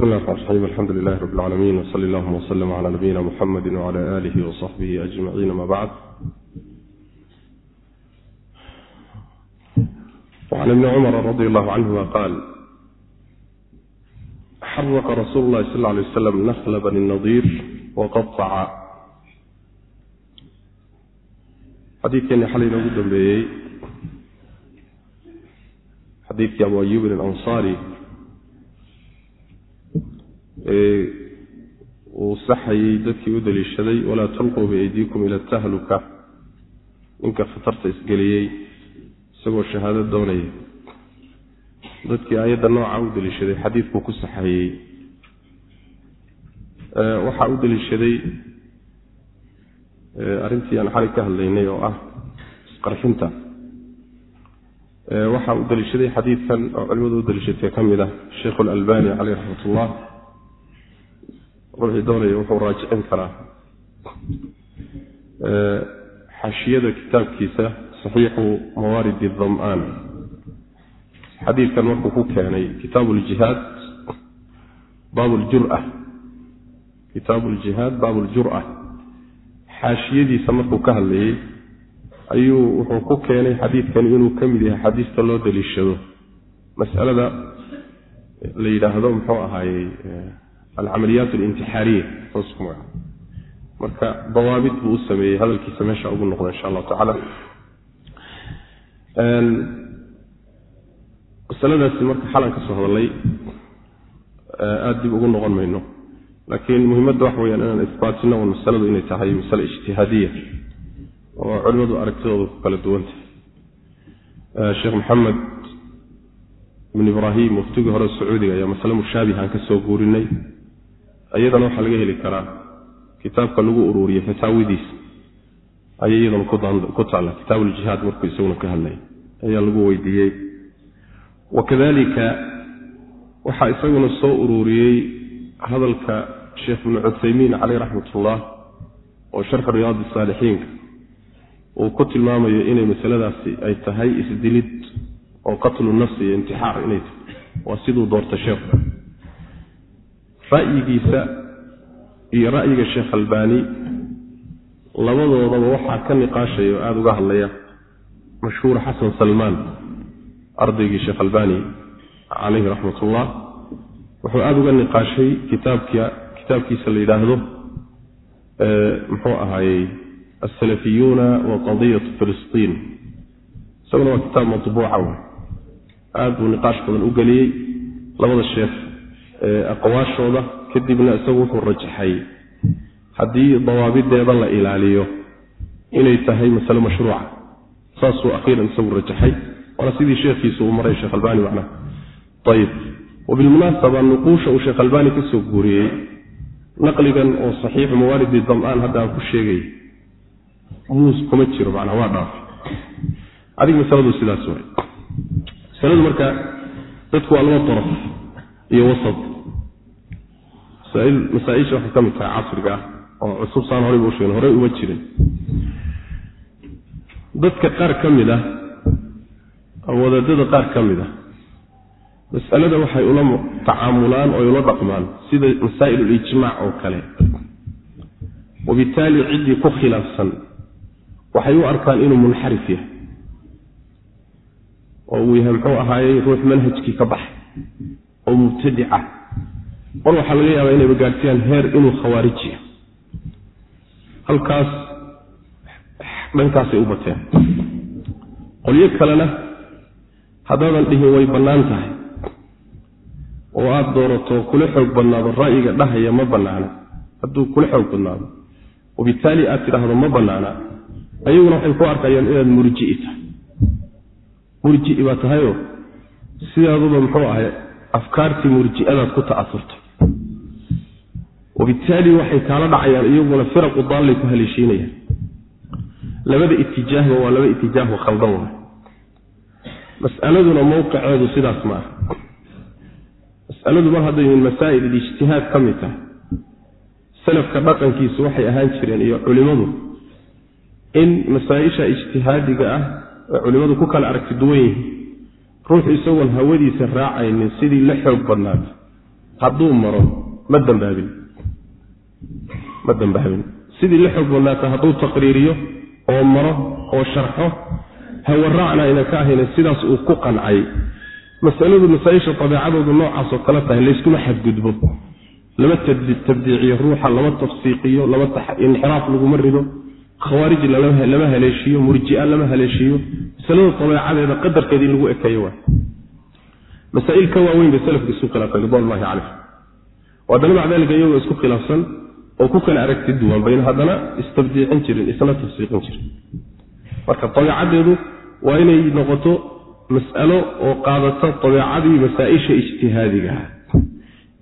bismi اllah الرحmn الرaxيim alxamdu lilahi rab اlcaalamiin wsali اllahuma wslm cla nabiyina mxamedi wcla alih wصaxbihi ajmaciin ama bacd وcan ibni cumar radi allahu canhuma qaal xaraqa rasuulu اlahi sal ه lay waslam nakla bani nadiir waqaطaca xadiidkeeni xalay inoogu dambeeyey xadiidkii abu ayubin alanصari uu saxayey dadkii u daliishaday walaa tulquu biaydiikum ila tahluka. Ninka khatarta isgeliyey isagoo shahaado doonaya. Dadkii aayadda nooca u daliishaday xadiidkuu ku saxayey waxaa u daliishaday arrintii aan xali ka hadlaynay oo ah isqarxinta. Waxaa u daliishaday xadiidkan oo culimadu u daliishatay ka mid ah sheikhu alalbani caleyh raxmat ullah ruuxii doonaya wuxuu raajicin karaa. Xashiyada kitaabkiisa saxiixu mawaaridi dam'aan. Xadiidkan markuu ku keenay kitaabu ljihaad baab ljura kitaabu ljihaad baab ljur'a xaashiyadiisa markuu ka hadlayey ayuu wuxuu ku keenay xadiidkani inuu ka mid yahay xadiista loo daliishado masalada la yidhaahdo muxuu ahaayey alcamaliyaat alintixaariya saasku maga marka dawaabit buu u sameeyey hadalkiisa meesha ugu noqdo insha allahu tacaala. Masaladaasi marka xalan ka soo hadalay aada dib ugu noqon mayno. Laakiin muhimadda waxa weyaan inaan isbaatino un masaladu inay tahay masale ijtihaadiya oo culimadu aragtidooda ku kala duwantah sheekh maxamed ibn ibraahim waftigii hore sacuudiga ayaa masale mushaabihaan ka soo guurinay iyadana waxaa laga heli karaa kitaabka lagu ururiye fataawidiisa ayay iyadana ku taalla kitaab uljihaad markuu isaguna ka hadlay. Ayaa lagu weydiiyey. Wakadalika waxaa isaguna soo ururiyey hadalka sheekh ibnu cuthaymiin caleyh raxmat ullah oo sharxu riyaadi saalixiinka. Uu ku tilmaamayo inay masaladaasi ay tahay isdilid oo qatlu nafsi iyo intixaar inay tahay. Waa siduu doorta sheekhu ra'yigiisa iyo ra'yiga sheekh albaani labadoodaba waxaa ka niqaashaya oo aada uga hadlaya mashhuur xasan salmaan ardaygii sheekh albani caleyhi raxmat ullah wuxuu aada uga niqaashay kitaabka kitaabkiisa la yidhaahdo muxuu ahaayey alsalafiyuuna wa qadiyatu filistiin. Isaguna waa kitaab matbuuca aada buu niqaash badan u geliyey labada sheekh aqwaashooda kadibna isagu wuxuu rajaxay. Haddii dawaabideeda la ilaaliyo inay tahay masale mashruuca. Saasuu akhiiran isagu rajaxay waana sidii sheekhiisu uu maray sheekh albani macnaha ayib wabilmunaasaba nuquusha uu sheekh albani ka guuriyey naqligan oo saxiixu mawaalidi dam'aan hadda aan ku sheegay muus kuma jiro macnaa waa dhaaf. Adig masaladu sidaas way. Masaladu marka dadku waa laba daraf iyo wasad masaaisha waxay ka mid tahay casriga ah oo cusub saan horey buu sheegen horey uma jirin. Dadka qaar ka mid ah wadaadada qaar ka mid ah mas'alada waxay ula tacaamulaan oo ula dhaqmaan sida masaa'il ulijmaac oo kale. Wabitaali ciddii ku khilaafsan waxay u arkaan inuu munxarif yahay. Oo uu yahay muxuu ahaayey ruux manhajkii ka baxay oo mubtadic ah mar waxaa laga yaabaa inayba gaadhsiyaan heer inuu khawaarijiya halkaas dhankaasay u bateen. Qolyo kalena haddaadan dhihin way bannaan tahay. Oo aada doorato kula xoog badnaado ra'yiga dhahaya ma bannaana. Hadduu kula xoog badnaado wabitaali aad tidhaahdo ma bannaana. Ayaguna waxay ku arkayaan inaad murji'i tahay. Murji'i baa tahayoo sidaaduba muxuu ahay afkaartii murji'adaad ku ta'asurtay wabitaali waxay kaala dhacayaan iyaguna firaqu daallay ku haleeshiinayaan labada itijaahba waa laba itijaahoo khaldan waay mas'aladuna mowqiceedu sidaas ma ah mas'aladu mar hadday min masaa'il ilijtihaad ka mid tahay salafka dhaqankiisu waxay ahaan jireen iyo culimmadu in masaa-isha ijtihaadiga ah ee culimmadu ku kala aragti duwan yihiin ruuxu isagoon hawadiisa raacaynin sidii la xoog badnaata hadduu maro ma dambaabin ma dambaabin sidii la xoog badnaata hadduu taqriiriyo oo maro oo sharxo hawaraacna ayna ka ahayna sidaas uu ku qancay. Masaladu masaa-isha dabeecadoodu noocaasoo kale tahay layskuma xadgudbo. Lama tabdiiciyo ruuxa lama tafsiiqiyo lama inxiraaf laguma rido. Khawaarij lama haleeshiyo murjia lama haleeshiiyo masalada dabeecadeeda qadarkeeda in lagu ekeeyo waa. Masaail ka waaweyn bay salafka isu khilaafeen ridwanullahi caleyh haddana maca dalika iyagoo isku khilaafsan oo ku kala aragti duwan bayna haddana istabdiicin jirin isna tafsiiqin jirin. Marka dabeecadeedu waa inay noqoto mas'alo oo qaadata dabeecadii masaa-isha ijtihaadigaah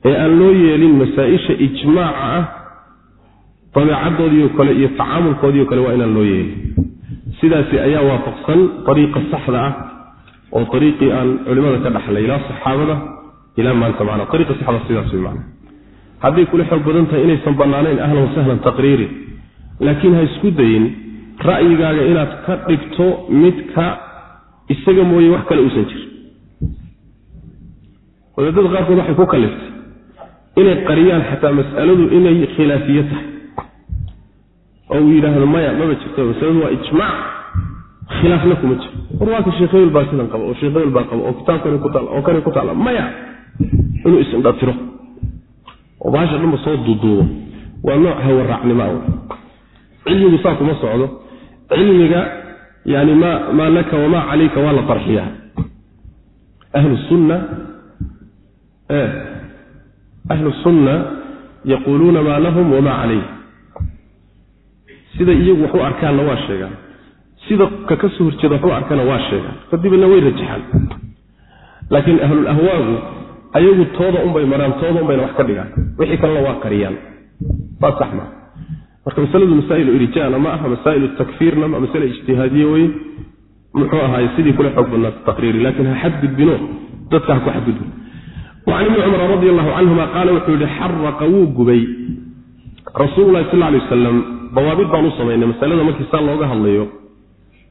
ee aan loo yeelin masaa-isha ijmaaca ah dabeecadoodiio kale iyo tacaamulkoodiio kale waa inaan loo yeelin. Sidaasi ayaa waafaqsan ariiqa saxda ah oo ariiqii aan culimada ka dhaxlay ilaa saxaabada ilaa maanta mana ariiqa saxda sidaas wey mana hadday kula xoog badan tahay inaysan bannaanayn ahlan wasahlan taqriiri. Laakiin ha isku dayin ra'yigaaga inaad ka dhigto midka isaga mooye wax kale uusan jirin. Wadaadada qaarkood waxay ku kaliftay inay qariyaan xataa mas'aladu inay khilaafiye tahay. Oo uu yidhaahdo maya maba jirto masaladu waa ijmaac khilaafna kuma jiro. War hebel baa sidan qaba oo sheekh hebel baa qaba oo kitaabkani ku taalla oo kani ku taalla maya inuu isindhatiro oo baasha dhanba soo duuduubo. Waa nooc hawaraacnimo ah. Cilmigu saa kuma socdo. Cilmiga yani ma maa laka wamaa calayka waa la farxiyaa. Ahlu sunna ahlu sunna yaquuluuna maa lahum wamaa calayh. Sida iyagu wax u arkaanna waa sheegaan. Sida ka ka soo horjeeda wax u arkaana waa sheegaan. Kadibna way rajaxaan. Laakiin ahlulahwaagu ayagu tooda unbay maraan tooda unbayna wax ka dhigaan. Wixii kalena waa qariyaan. Waa sax maa marka masaladu masaa'ilu irjaana ma aha masaa'ilu takfiirna ma masale ijtihaadiye weye muxuu ahaay sidii kula xoog badnaata taqriiri laakiin ha xadgudbino. Dadka ha ku xadgudbin wacan ibni cumar radi allahu canhuma qaala wuxuu yihi xaraqa wuu gubay. Rasuululahi sal lay wasalam dawaabid baan u samaynay masalada markii saa looga hadlayo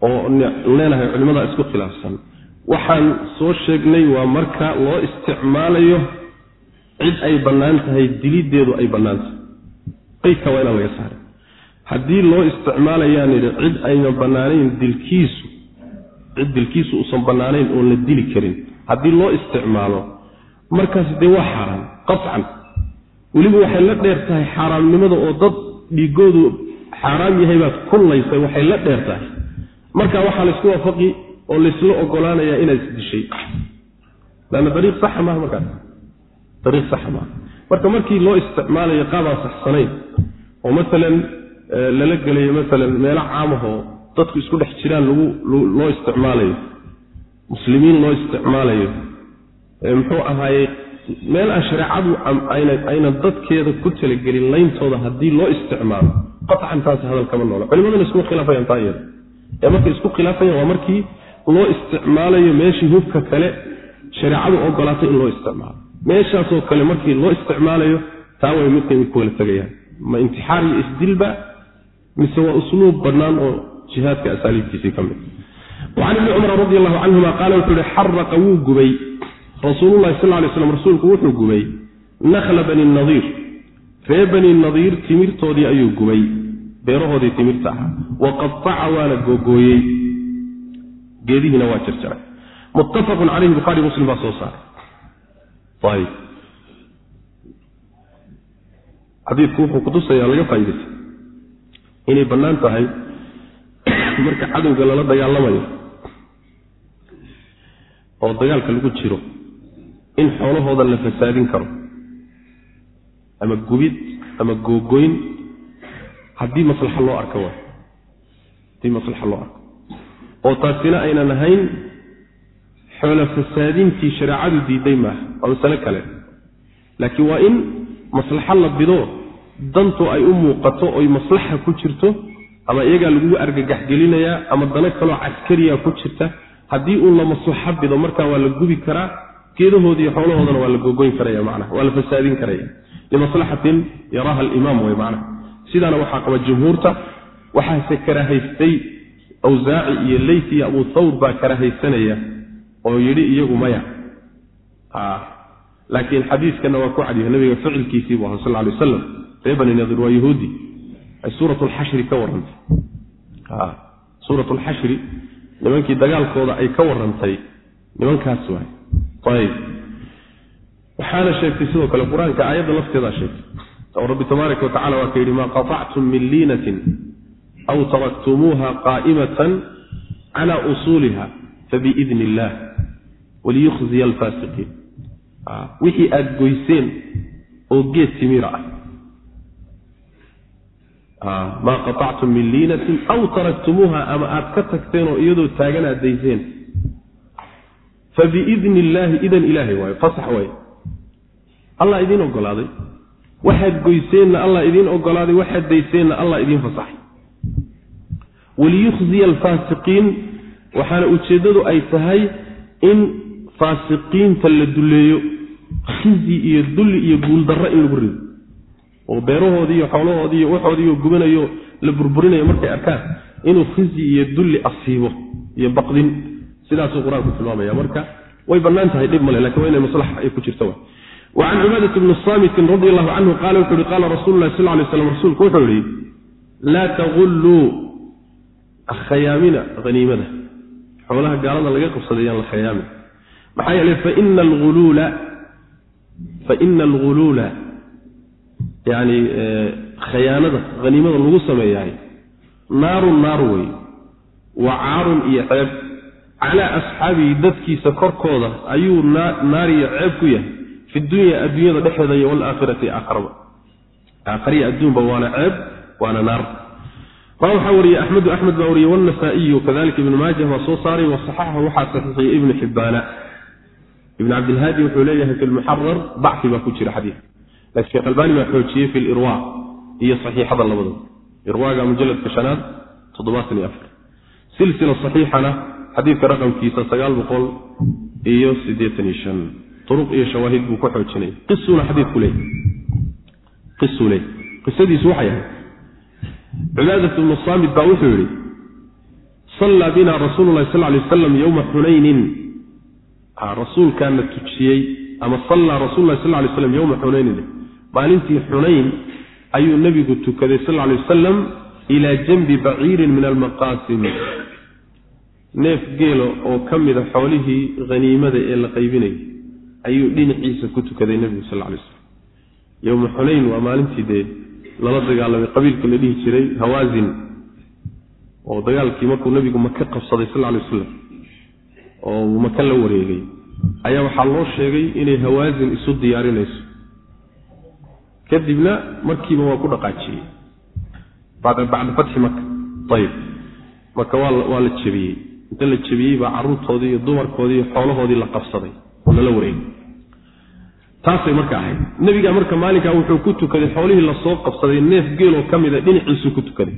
oo leenahay culimmada isku khilaafsan waxaan soo sheegnay waa marka loo isticmaalayo cid ay bannaan tahay dilideedu ay bannaan tahay. Qeydka waa inaan laga saaray haddii loo isticmaalayaan yidhi cid ayna bannaanayn dilkiisu cid dilkiisu uusan bannaanayn oon la dili karin haddii loo isticmaalo markaas dee waa xaaraan qacan weliba waxay la dheer tahay xaaraamnimada oo dad dhiigoodu xaaraam yahay baad kullaysay waxay la dheer tahay. Marka waxaa laysku waafaqi oo laysla ogolaanayaa inaad isdishay lanna dariiq saxa maaha markaas. Dariiq saxa maaha marka markii loo isticmaalayo qaabaan saxsanayn oo maalan lala gelayo maalan meelo caamahoo dadku isku dhex jiraan lagu loo isticmaalayo muslimiin loo isticmaalayo muxuu ahaayey meel aan shareecadu ayna dadkeeda ku talagelin layntooda haddii loo isticmaalo qacan taasi hadal kama noola culimaduna iskuma khilaafayaan taa iyada. Ee markay isku khilaafayaan waa markii loo isticmaalayo meeshii hubka kale shareecadu ogolaatay in loo isticmaalo. Meeshaasoo kale markii loo isticmaalayo taa way midkay mid ku wala tegayaan ma intixaar iyo isdilba mise waa usluub bannaan oo jihaadka asaaliibkiisii ka mid. Wacan ibni cumar radi allahu canhuma qaala wuxuu ihi xaraqa wuu gubay. Rasuululahi sal lay slam rasuulku wuxuu gubay. Nakhla bani nadiir ree bani nadiir timirtoodii ayuu gubay. Beerahoodii timirta ahaa. Wa qataca waana googooyey geedihiina waa jarjaray. Muttafaqun caleyhi buhaari muslim baa soo saaray. Xadiidku wuxuu kutusayaa laga faa'idaystay inay bannaan tahay marka cadowga lala dagaalamayo oo dagaalka lagu jiro in xoolahooda la fasaadin karo ama gubid ama googoyn haddii maslaxa loo arko waay haddii maslaxa loo arko oo taasina aynan ahayn xoola fasaadintii shareecadu diiday maaha waa masale kale. Laakiin waa in maslaxo la bido dantu ay u muuqato oy maslaxa ku jirto ama iyagaa lagugu argagaxgelinayaa ama dano kaloo caskariya ku jirta haddii uun la maslaxo bido markaa waa la gubi karaa geedahoodiiyo xoolahoodana waa la gogoyn karaya macnaha waa la fasaadin karaya limaslaxatin yaraaha alimaam wey macnaha. Sidaana waxaa qaba jumhuurta waxaase karahaystay awsaaci iyo leyt iyo abu thawr baa karahaysanaya oo yidhi iyagu maya. Laakiin xadiiskana waa ku cadyahay nabiga ficilkiisii bu aha sal lay wasalam ree bani nadir waa yahuudi ay suurat lxashri ka warrantay suurat lxashri nimankii dagaalkooda ay ka warrantay nimankaas waay. Ayb waxaana sheegtay sidoo kale qur'aanka aayadda lafteedaa sheegtay. Oo rabbi tabaaraka wa tacala waa ka yidhi maa qatactum min liinatin aw taraktumuuha qaa'imatan cala usuuliha fabiidni illah waliyukhziya alfaasiqiin wixii aada goyseen oo geed timira ah maa qatactum min liinatin aw taraktumuuha ama aada ka tagteen oo iyadoo taagan aad dayseen fabiidni illaahi idan ilaahay waayo fasax waaye allah idiin ogolaaday waxaad goyseenna allah idiin ogolaaday waxaad dayseenna allah idiin fasaxay waliyukhziya alfaasiqiin waxaana ujeeddadu ay tahay in faasiqiinta la duleeyo khizi iyo dulli iyo guuldarro in lagu rido oo beerahoodii iyo xoolahoodii iyo waxoodiiyo gubanayo la burburinayo markay arkaan inuu khizi iyo dulli asiibo iyo baqdin sidaasuu qur'aanku tilmaamaya marka way bannaan tahay dhib male laakiin waa inay maslaxa ay ku jirto wa can cibaadati bni saamitin radi allahu canhu qaala wuxu uhi qaala rasuulu lahi sal lay slam rasuulku wuxuu yihi laa tagulluu khayaamina haniimada xoolaha gaalada laga qabsaday yaan la khayaamin maxaa yeelay faina alguluula faina alguluula yani khayaanada haniimada lagu sameeyahay naarun naar wey wa caarun iyo ceeb calaa asxaabihi dadkiisa korkooda ayuu naar iyo ceeb ku yahay fi dunya adduunyada dhexeeda iyo walaakhirati aakharaba aakhariya adduunba waana ceeb waana naar raa waxaa wariyey axmedu axmed baa wariyey wanasaa-iyu kadalika ibnu maajah waa soo saaray wasaxaxa waxaa saxiixiyey ibnu xibbaana ibn cabdilhaadi wuxuu leeyahay fi lmuxarar dacfi baa ku jira xadiidka laakiin sheekh albaani baa xoojiyey fi lirwa iyo saxiixada labadaba irwaaga mujaladka shanaad toddobaatan iyo afar silsila saxiixana xadiidka raqamkiisa sagaal boqol iyo siddeetan iyo shan turuq iyo shawaahid buu ku xoojinaya qisuuna xadiidku leeyahy qisuu leeyahy qisadiisu waxay ahayd cibaadat bnu saamid baa wuxuu yidhi sallaa bina rasuulu lahi sal lay waslam yowma xunaynin rasuulkaana tujiyey ama sallaa rasul lahi sal lay slam yowma xunaynin maalintii xunayn ayuu nebigu tukaday sal lay wasalam ilaa janbi baciirin min almaqaasim. Neef geelo oo ka mida xoolihii haniimada ee la qaybinayay ayuu dhinaciisa ku tukaday nebigu sal lay slam yowma xunayn waa maalintii dee lala dagaalamay qabiilka la dhihi jiray hawaasin oo dagaalkii markuu nebigu maka qabsaday sal lay wasalam oo maka la wareegay ayaa waxaa loo sheegay inay hawaasin isu diyaarinayso. Kadibna markiiba waa ku dhaqaajiyey. Bacda fatxi maka ayib marka waa la jebiyey. Inta la jebiyey baa caruurtoodii iyo dumarkoodii iyo xoolahoodii la qabsaday oo lala wareegay taasay marka ahayd. Nebiga marka maalinkaa wuxuu ku tukaday xoolihii la soo qabsaday neef geeloo ka mida dhinaciisuu ku tukaday.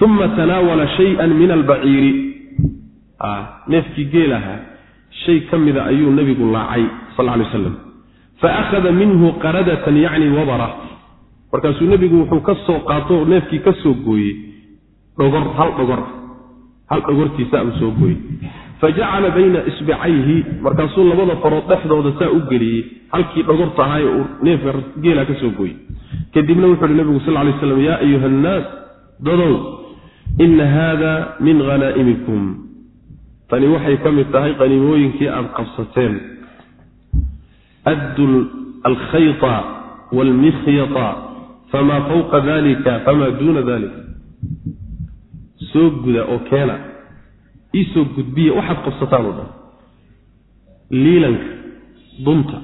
Uma tanaawala shay-an min albaciiri. Neefkii geel ahaa shay ka mida ayuu nebigu laacay sal lay aslam fa akhada minhu qaradatan yacni wabara. Markaasuu nebigu wuxuu ka soo qaato neefkii ka soo gooyey dhogor hal dhogor. Hal dhogortiisa uu soo gooyey fa jacala bayna isbicayhi markaasuu labada farood dhexdooda saa u geliyey halkii dhogorta ahaa ee uu neefka geela ka gooyey. Kadibna wuxu uhi nebigu sal lay slam yaa ayuha annaas dadow ina haada min hanaa'imikum tani waxay ka mid tahay qaniimooyinkii aada qabsateen. Addu alkhayta waalmikhyata famaa fawqa dalika famaa duuna dalika soo guda oo keena iisoo gudbiya waxaad qabsataan oo dhan liilanka dunta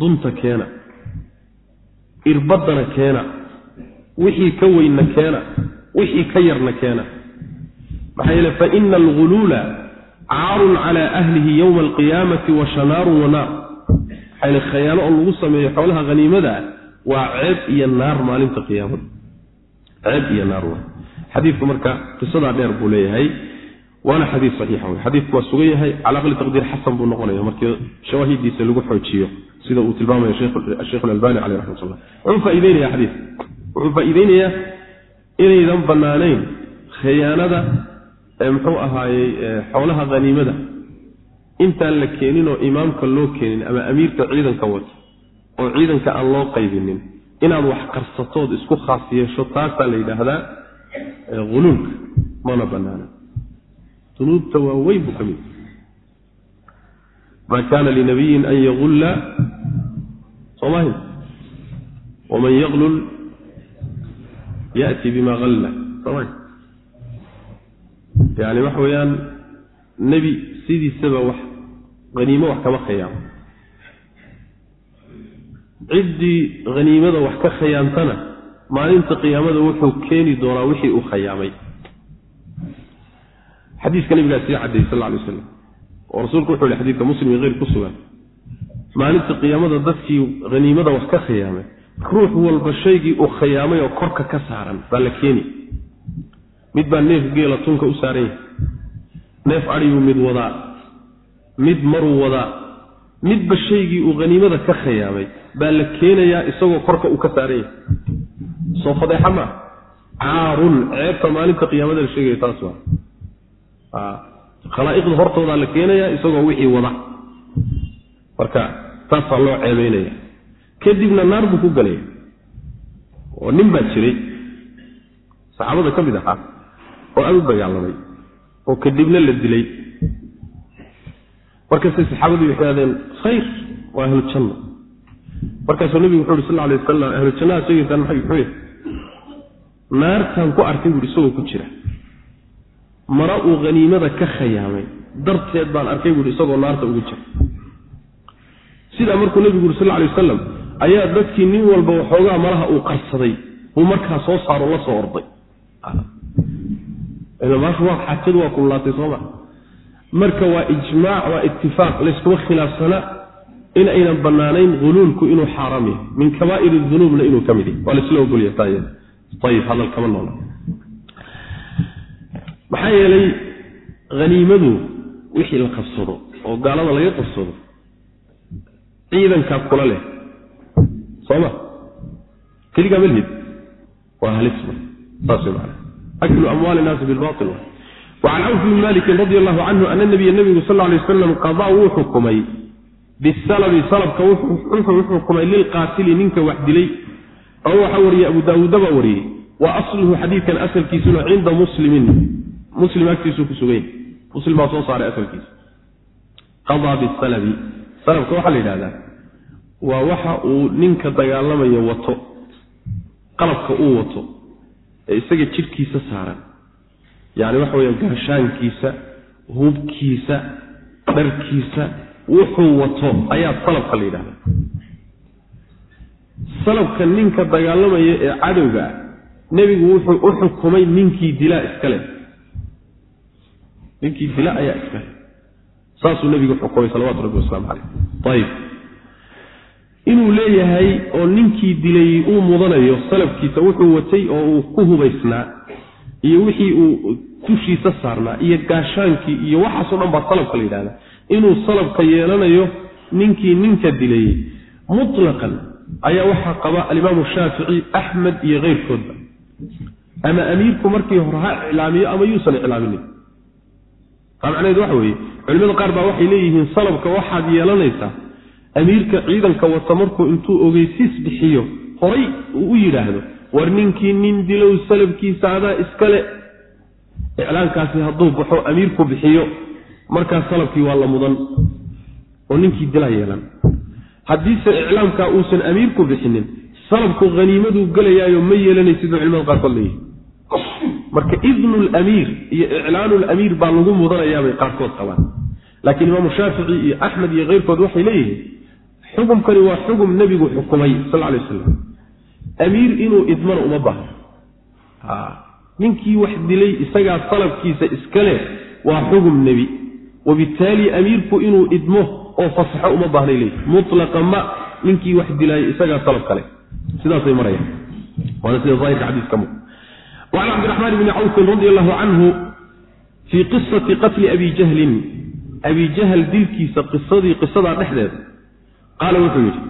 dunta keena irbaddana keena wixii ka weynna keena wixii ka yarna keena. Maxaa yeele fa ina alguluula caarun cala ahlihi yowma alqiyaamati wa shanaarun wa naar. Maxaa yeele khayaano oo lagu sameeyo xoolaha haniimada ah waa ceeb iyo naar maalinta qiyaamada. Ceeb iyo naar waa xadiidku marka qisadaa dheer buu leeyahay waana xadiid saxiixa wey xadiidku waa sugan yahay cala aqli taqdiir xasan buu noqonaya markii shawaahidiisa lagu xoojiyo sida uu tilmaamayo sheikh alalbani caleyh raxmat ullah wuxuu faa'iideynaya xadiidka wuxuu faa'iideynayaa inaydan bannaanayn khiyaanada muxuu ahaayey xoolaha haniimada intaan la keenin oo imaamka loo keenin ama amiirka ciidanka wato oo ciidanka aan loo qaybinin inaad wax qarsatood isku khaas yeesho taasaa la yidhaahdaa huluulka mana banaana dunuubta waa weyn buu ka mid ma kana linabiyin an yagulla soomaahi waman yaglul yati bima alla sooma yani waxa weeyaan nebi sidiisaba wax haniimo wax kama khayaamo ciddii haniimada wax ka khayaamtana maalinta qiyaamada wuxuu keeni doonaa wixii uu khayaamay xadiiska nabigaa sii cadayy sal lay slam oo rasuulku wuxu yihi xadidka muslim iyo eyr ku sugan. Maalinta qiyaamada dadkii haniimada wax ka khayaamay ruux walba shaygii uu khayaamay oo korka ka saaran baa la keeni. Mid baa neef geela tunka u saaran yahay. Neef adhiyuu mid wadaa. Mid maruu wadaa. Midba shaygii uu haniimada ka khayaamay baa la keenayaa isagoo korka uu ka saaran yahay. Soo fadeexa maa caarun ceebta maalinta qiyaamada la sheegaya taas waa khalaa'iqda hortoodaa la keenayaa isagoo wixii wada. Marka taasaa loo ceebeynaya kadibna naar buu ku galaya oo nin baa jiray. Saxaabada ka mid ahaa oo aada u dagaalamay oo kadibna la dilay. Markaasay saxaabadii waxay hahdeen khayr waa ahlu janna. Markaasuu nebigu wuxu uhi sal alay wasalam ahlu jannaha sheegaysaan maxay muxuu yahay naartaan ku arkay buuhi isagoo ku jira mara uu haniimada ka khayaamay darteed baan arkay buuhi isagoo naarta ugu jira sidaa markuu nebigu uri sal alay wasalam ayaa dadkii nin walba waxoogaa malaha uu qarsaday buu markaa soo saaro la soo orday. Xaajadu waa kululaatay sooma marka waa ijmaac waa itifaaq layskuma khilaafsana in aynan banaanayn huluulku inuu xaaraam yahay. Min kabaa'ir dunuubna inuu ka mid yahy waa laisla ogolya taayada ayib hadal kama noola maxaa yeelay haniimadu wixii la qabsado oo gaalada laga qabsado ciidankaa kula leh sooma? Keligaa malhid waa halisma saas macana aklu amwaali innaasi bilbatil wacan cawf bni malikin radi allahu canhu ana nabiya nabigu sal alay wasalam qadaa wuu xukumay bisalabi salabka wuxuu xukumay lilqaatili ninka wax dilay. Oo waxaa wariyey abu daawuuda baa wariyey wa asluhu xadiidkan asalkiisuna cinda muslimin muslim agtiisuu ku sugany muslim baa soo saaray asalkiisa qadaa bisalabi. Salabka waxaa la yidhahdaa waa waxa uu ninka dagaalamayo wato. Qalabka uu wato ee isaga jidhkiisa saaran. Yacni waxa weya gaashaankiisa hubkiisa dharkiisa wuxuu wato ayaa salabka la yidhahdaa salabka ninka dagaalamaya ee cadowga ah nebigu wuxuu u xukumay ninkii dilaa iskale ninkii dila ayaa iskale saasuu nebigu xukumay salawatu rabbi wasalaamu caleyh ayib inuu leeyahay oo ninkii dilay uu mudanayo salabkiisa wuxuu watay oo uu ku hubaysnaa iyo wixii uu dushiisa saarnaa iyo gaashaankii iyo waxaasoo dhan baa salabka la yidhahdaa inuu salabka yeelanayo ninkii ninka dilay mutlaqan ayaa waxaa qaba alimaamu shaafici axmed iyo keyrkoodba. Ama amiirku markii hore ha iclaamiyo ama yuusan iclaaminin macnaheedu waxa weeye culimada qaar baa waxay leeyihiin salabka waxaad yeelanaysaa amiirka ciidanka wata markuu intuu ogeysiis bixiyo horay uu u yidhaahdo war ninkii nin dilow salabkiisa adaa iskale. Iclaankaasi hadduu baxo amiirku bixiyo markaas salabkii waa la mudan oo ninkii dilaa yeelan. Haddiise iclaamkaa uusan amiirku bixinin salabku haniimaduu gelayaayo ma yeelanaysidoo culimada qaarkood leeyihi marka idnu lamiir iyo iclaanu lamiir baa lagu mudanayaabay qaarkood qabaan. Laakiin imaamu shaafici iyo axmed iyo keyrkood waxay leeyihiin xukumkani waa xukum nebigu xukumay sal lay wasalam amiir inuu idmana uma baahno ninkii wax dilay isagaa salabkiisa iskale waa xukum nebi. Wabittaali amiirku inuu idmo oo fasaxo uma baahnay leeyihi mutlaqa ma ninkii wax dilaaya isagaa salab kale sidaasay marayaan. Waana sida aahirka xadiiska mu وعن عبد الرحمن بن cوف رضي الله عنه في قصة qتل أbي جهل أbي جهل dilkiisa qisadii qisadaa dhexdeeda qaala wuxuu yidhi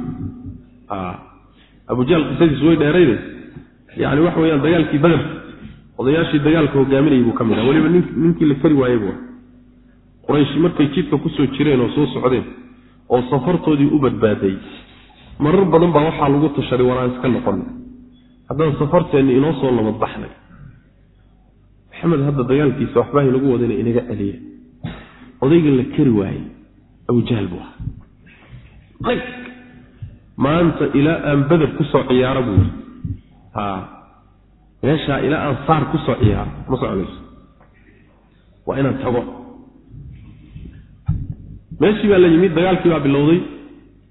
abu jahl qisadiisu way dheerayde yani waxa weyaan dagaalkii bader odayaashii dagaalka hogaaminayay buu ka mid ah weliba ninkii la kari waayey buu quraysh markay jidka kusoo jireen oo soo socdeen oo safartoodii u badbaaday marar badan baa waxaa lagu tashaday waraan iska noqon haddaan safarteenni inoo soo nabad baxnay maxamed hadda dagaalkiisa waxbaa inagu wadana inaga celiya. Odaygan la keri waayey abujahal buu ahaa. Ag maanta ilaa aan beder ku soo ciyaaro buu ha meeshaa ilaa aan saar ku soo ciyaaro ma socdayso waa inaan tago. Meeshii baa la yimid dagaalkii baa bilowday.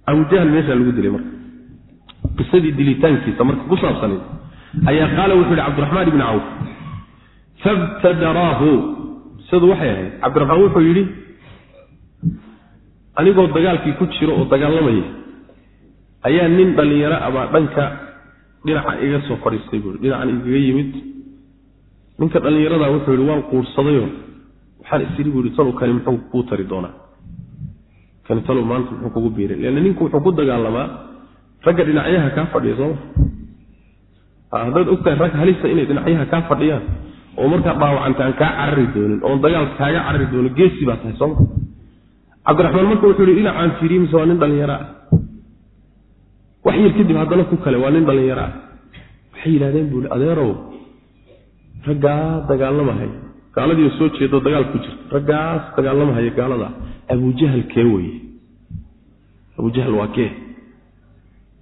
Abujahal meeshaa lagu dilay marka. Qisadii dilitaankiisa marka ku saabsanayd ayaa qaala wuxuu yihi cabdiraxmaan ibni cawf fabtadaraahu sadu waxay ahayd. Cabdiraxmaan wuxuu yidhi anigoo dagaalkii ku jiro oo dagaalamaya ayaa nin dhallinyaro abaa dhanka dhinaca iga soo fadhiistay buui dhinacan igaga yimid. Ninka dhallinyaradaa wuxuu yidhi waan quursadayoo waxaan isiri buu yihi talow kani muxuu kuu tari doonaa. Kani talow maanta muxuu kugu biiray. Leanna ninku wuxuu ku dagaalamaa ragga dhinacyaha kaa fadhiya sooma haddaad ogtahay rag halisa inay dhinacyaha kaa fadhiyaan oo markaa dhaawacanta aan kaa carari doonin oon dagaal kaaga carari doonin geesi baa tahay sooma cabdiraxmaan marka wuxuu yihi dhinacaan fiiriye mise waa nin dhallinyaro ah? Wax yar kadib haddana ku kale waa nin dhallinyaro ah. Waxay yidhahdeen buu ihi adeerow raggaa dagaalamahaya gaaladiio soo jeedo dagaal ku jirta. Raggaas dagaalamahaya gaalada. Abujahal kee weye abujahal waa kee?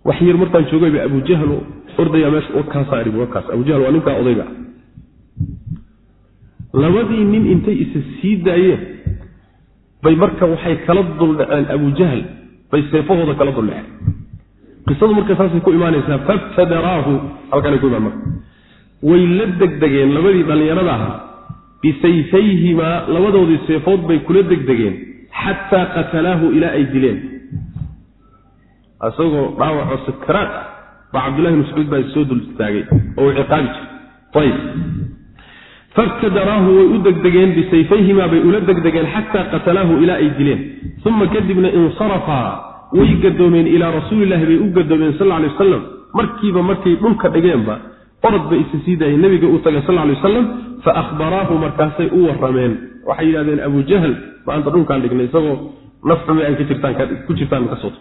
Wax yar markaan joogayba abujahal ordayaa meesha wakaasaa idhi wakaas abujahal waa ninkaa odayga labadii nin intay isa sii daayeen bay marka waxay kala duldhaceen abujahal bay seefahooda kala duldhaceen qisadu marka saasay ku imaanaysaa fabtadaraahu halkanay ku imaan marka. Way la degdegeen labadii dhallinyarada ahaa. Bisayfayhimaa labadoodii seefood bay kula degdegeen xataa qatalaahu ilaa ay dileen. Isagoo dhaawacoo sakaraad ah baa cabdullahi mascuud baa soo dul istaagay oo uu ciqaabi jiray. Ayb fabtadaraahu way u degdegeen bisayfayhimaa bay ula degdegeen xataa qatalaahu ilaa ay dileen. Uma kadibna insarafaa way gadoomeen ilaa rasuulilahi bay u gadoomeen sal lay wasalam markiiba markay dhulka dhigeenba orod bay isa sii daayeen nebiga u tagay sal lay wasalam fa ahbaraahu markaasay u warameen waxay yidhahdeen abu jahl maanta dhulkaan dhignay isagoo nafxumi ay ku jirtaan ka soo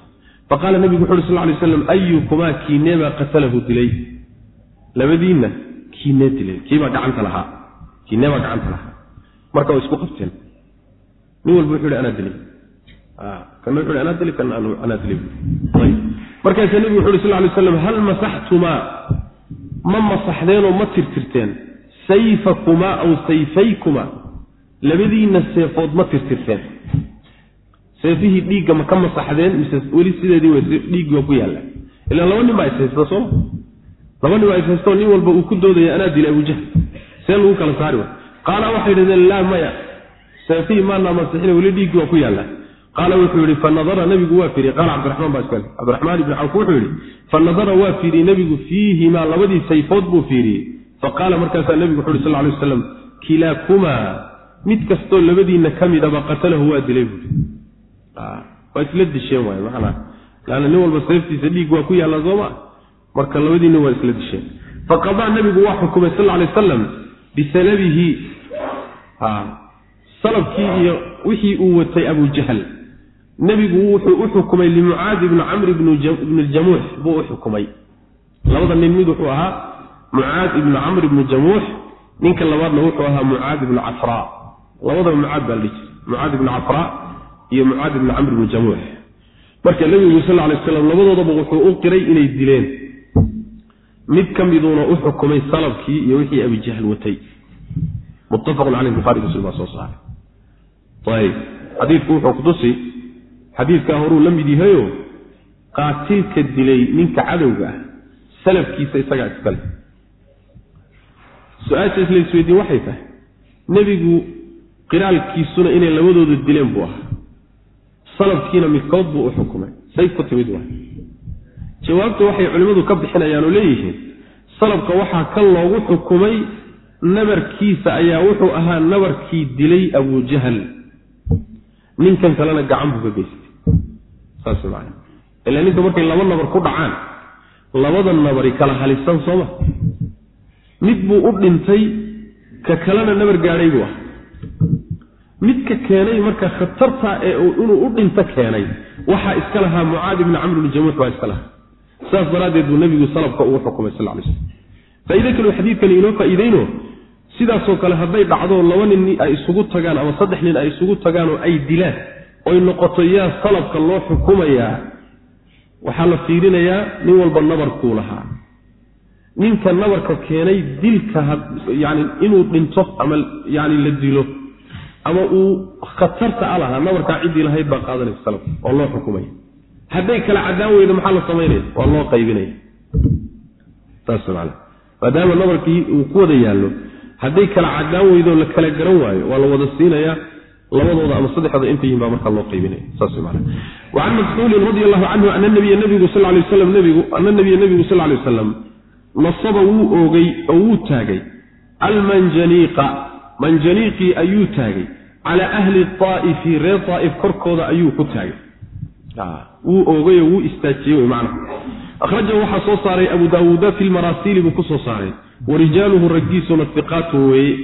faqaala nebigu wuxu uhi sal lay waslam ayukumaa kiineebaa qatalahu dilay? Labadiinna kiinee dilay kiibaa gacanta lahaa kiinebaa gacanta lahaa. Marka way isku qabteen nin walba wuxuu hi anaa dilay kana wuxu hi anaa dilay kana anaa dilay ayb markaasaa nebigu wuxu uhi sal lay slam hal masaxtumaa? Ma masaxdeenoo ma tirtirteen? Sayfakumaa aw sayfaykumaa? Labadiinna seefood ma tirtirteen. Seefihii dhiigga ma ka masaxdeen mise weli sideedii w dhiiggi waa ku yaalla ilaa laba nin baa is haysta sooma laba nin baa is haystaoo nin walba uu ku doodaya anaa dilay abujahl see lagu kala saari wa. Qaala waxay yidhahdeen laa maya. Seefihii maanaa masixina weli dhiiggii waa ku yaalla. Qaala wuxuu yidhi fa nadara nebigu waa fiiriyey qaala cabdiraxmaan baa iskale cabdiraxmaan ibni cawf wuxuu yidhi fa nadara waa fiiriyey nebigu fiihimaa labadii sayfood buu fiiriyey. Fa qaala markaasaa nebigu wuxu uhi sal lay wasalam kilaakumaa mid kastoo labadiinna ka midaba qatalahu waa dilay buui waa isla disheen waay maanaa laanna nin walba seeftiisa dhiig waa ku yaallaa sooma marka labadiinna waa isla disheen. Faqadaa nebigu waa xukumay sal lay wasalam bisalabihi salabkii iyo wixii uu watay abujahl nebigu wuxuu u xukumay limucaadi ibni camr ibni ljamuux buu u xukumay labada nin mid wuxuu ahaa mucaad ibnu camr ibni jamuux ninka labaadna wuxuu ahaa mucaad ibnu cafraa labadaba mucaad baa la dhihi jiray mucaad ibnu cafraa iyo mucaad ibni camr ibni jamuux marka nebigu sal lay slam labadoodaba wuxuu u qiray inay dileen mid ka miduuna u xukumay salabkii iyo wixii abijahl watay. Muttafaqun caleyh buhari muslim baa soo saaray. Ayb xadiidku wuxuu kutusi xadiidkaa horuu la mid yahayo qaatilka dilay ninka cadowga ah salafkiisa isagaa iskale su'aasha isla isweydiin waxay tahay nebigu qiraalkiisuna inay labadooda dileen buu ahaa. Salafkiina midkood buu u xukumay. Say ku timid waay jawaabta waxay culimmadu ka bixinayaan oo leeyihiin salabka waxaa ka loogu xukumay nabarkiisa ayaa wuxuu ahaa nabarkii dilay abujahal ninkan kalena gacan buu ka geystay. Saas man ilaa ninka markay laba nabar ku dhacaan labada nabari kala halisan sooma mid buu u dhintay ka kalena nabar gaadhay buu ah midka keenay marka khatarta ee inuu u dhinto keenay waxaa iska lahaa mucaad ibni camr bni jamuux baa iska lahaa saas daraaddeed buu nebigu salabka ugu xukumay sal lay slm faa'iide xadiidkani inoo faa'iideyno sidaasoo kale hadday dhacdo laba nin ay isugu tagaan ama saddex nin ay isugu tagaan oo ay dilaan oy noqoto yaa salabka loo xukumayaa waxaa la fiirinayaa nin walba nabarkuu lahaa. Ninka nabarka keenay dilka yani inuu dhinto ama yani la dilo ama uu khatarta a lahaa nabarkaa ciddii lahayd baa qaadanaysa salabka oo loo xukumaya hadday kala cadaan weydo maxaa la samaynaya waa loo qaybinaya. Saas man maadaama nabarkii uu ku wada yaallo hadday kala cadaan weydo la kala garan waayo waa la wada siinayaa labadooda ama saddexdooda inta yihiin baa markaa loo qaybinaya. Saas man wacan mascuulin radi allahu canhu ana nabiya nabigu sal lay waslam nbigu ana nabiya nebigu sal lay wasalam nasaba wuu oogay oo wuu taagay. Almanjaniiqa manjaniiqii ayuu taagay. Calaa ahli aa'ifi reer aa'if korkooda ayuu ku taagay wuu oogay oo wuu istaajiyey macna. Akhrajahu waxaa soo saaray abu daawuuda fi lmaraasiili buu ku soo saaray. Wa rijaaluhu raggiisuna iqaatu weeye.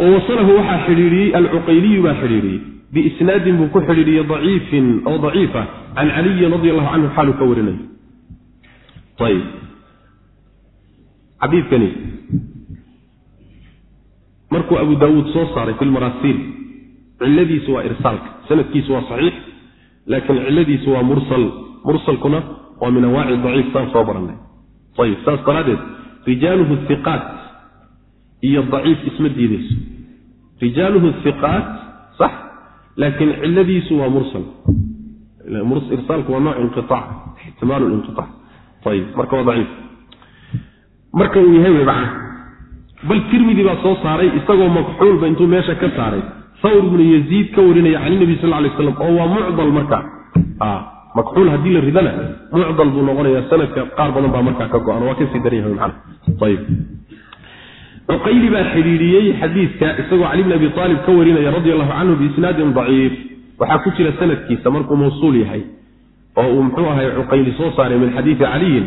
Oo wasalahu waxaa xidhiidhiyey alcuqayliyu baa xidhiidhiyey. Biisnaadin buu ku xidhiidhiyey daciifin oo daciifa can caliyin radi allahu canhu xaaluu ka warinayo ayb xadiidkani. Markuu abu daawuud soo saaray fi lmaraasiil ciladiisu waa irsaalka. Sanadkiisu waa saxiix laakiin ciladiisu waa mursal. Mursalkuna waa min anwaaci daciif saan soo baranay ayib saas daraaddeed rijaaluhu hiqaat iyo daciif isma diidayso. Rijaaluhu hiqaat sax laakiin ciladiisu waa mursal. Irsaalku waa nooc inqiaac ixtimaalu linqiaac ayib marka waa daciif. Marka uu yahay wey macna bal tirmidi baa soo saaray isagoo makxuulba intuu meesha ka saaray thawr ibnu yaziid ka warinaya can nabi sal lay slam oo waa mucdal marka. Makxuul haddii la ridana mucdal buu noqonaya sanadka qaar badan baa markaa ka go-an waa ka sii daran yahay cuqayli baa xidhiidhiyey xadiidka isagoo cali bn abi aalib ka warinaya radi allahu canhu biisnaadin daciif. Waxaa ku jira sanadkiisa markuu mawsuul yahay oo uu muxuu ahay cuqayli soo saaray min xadiidi caliyin.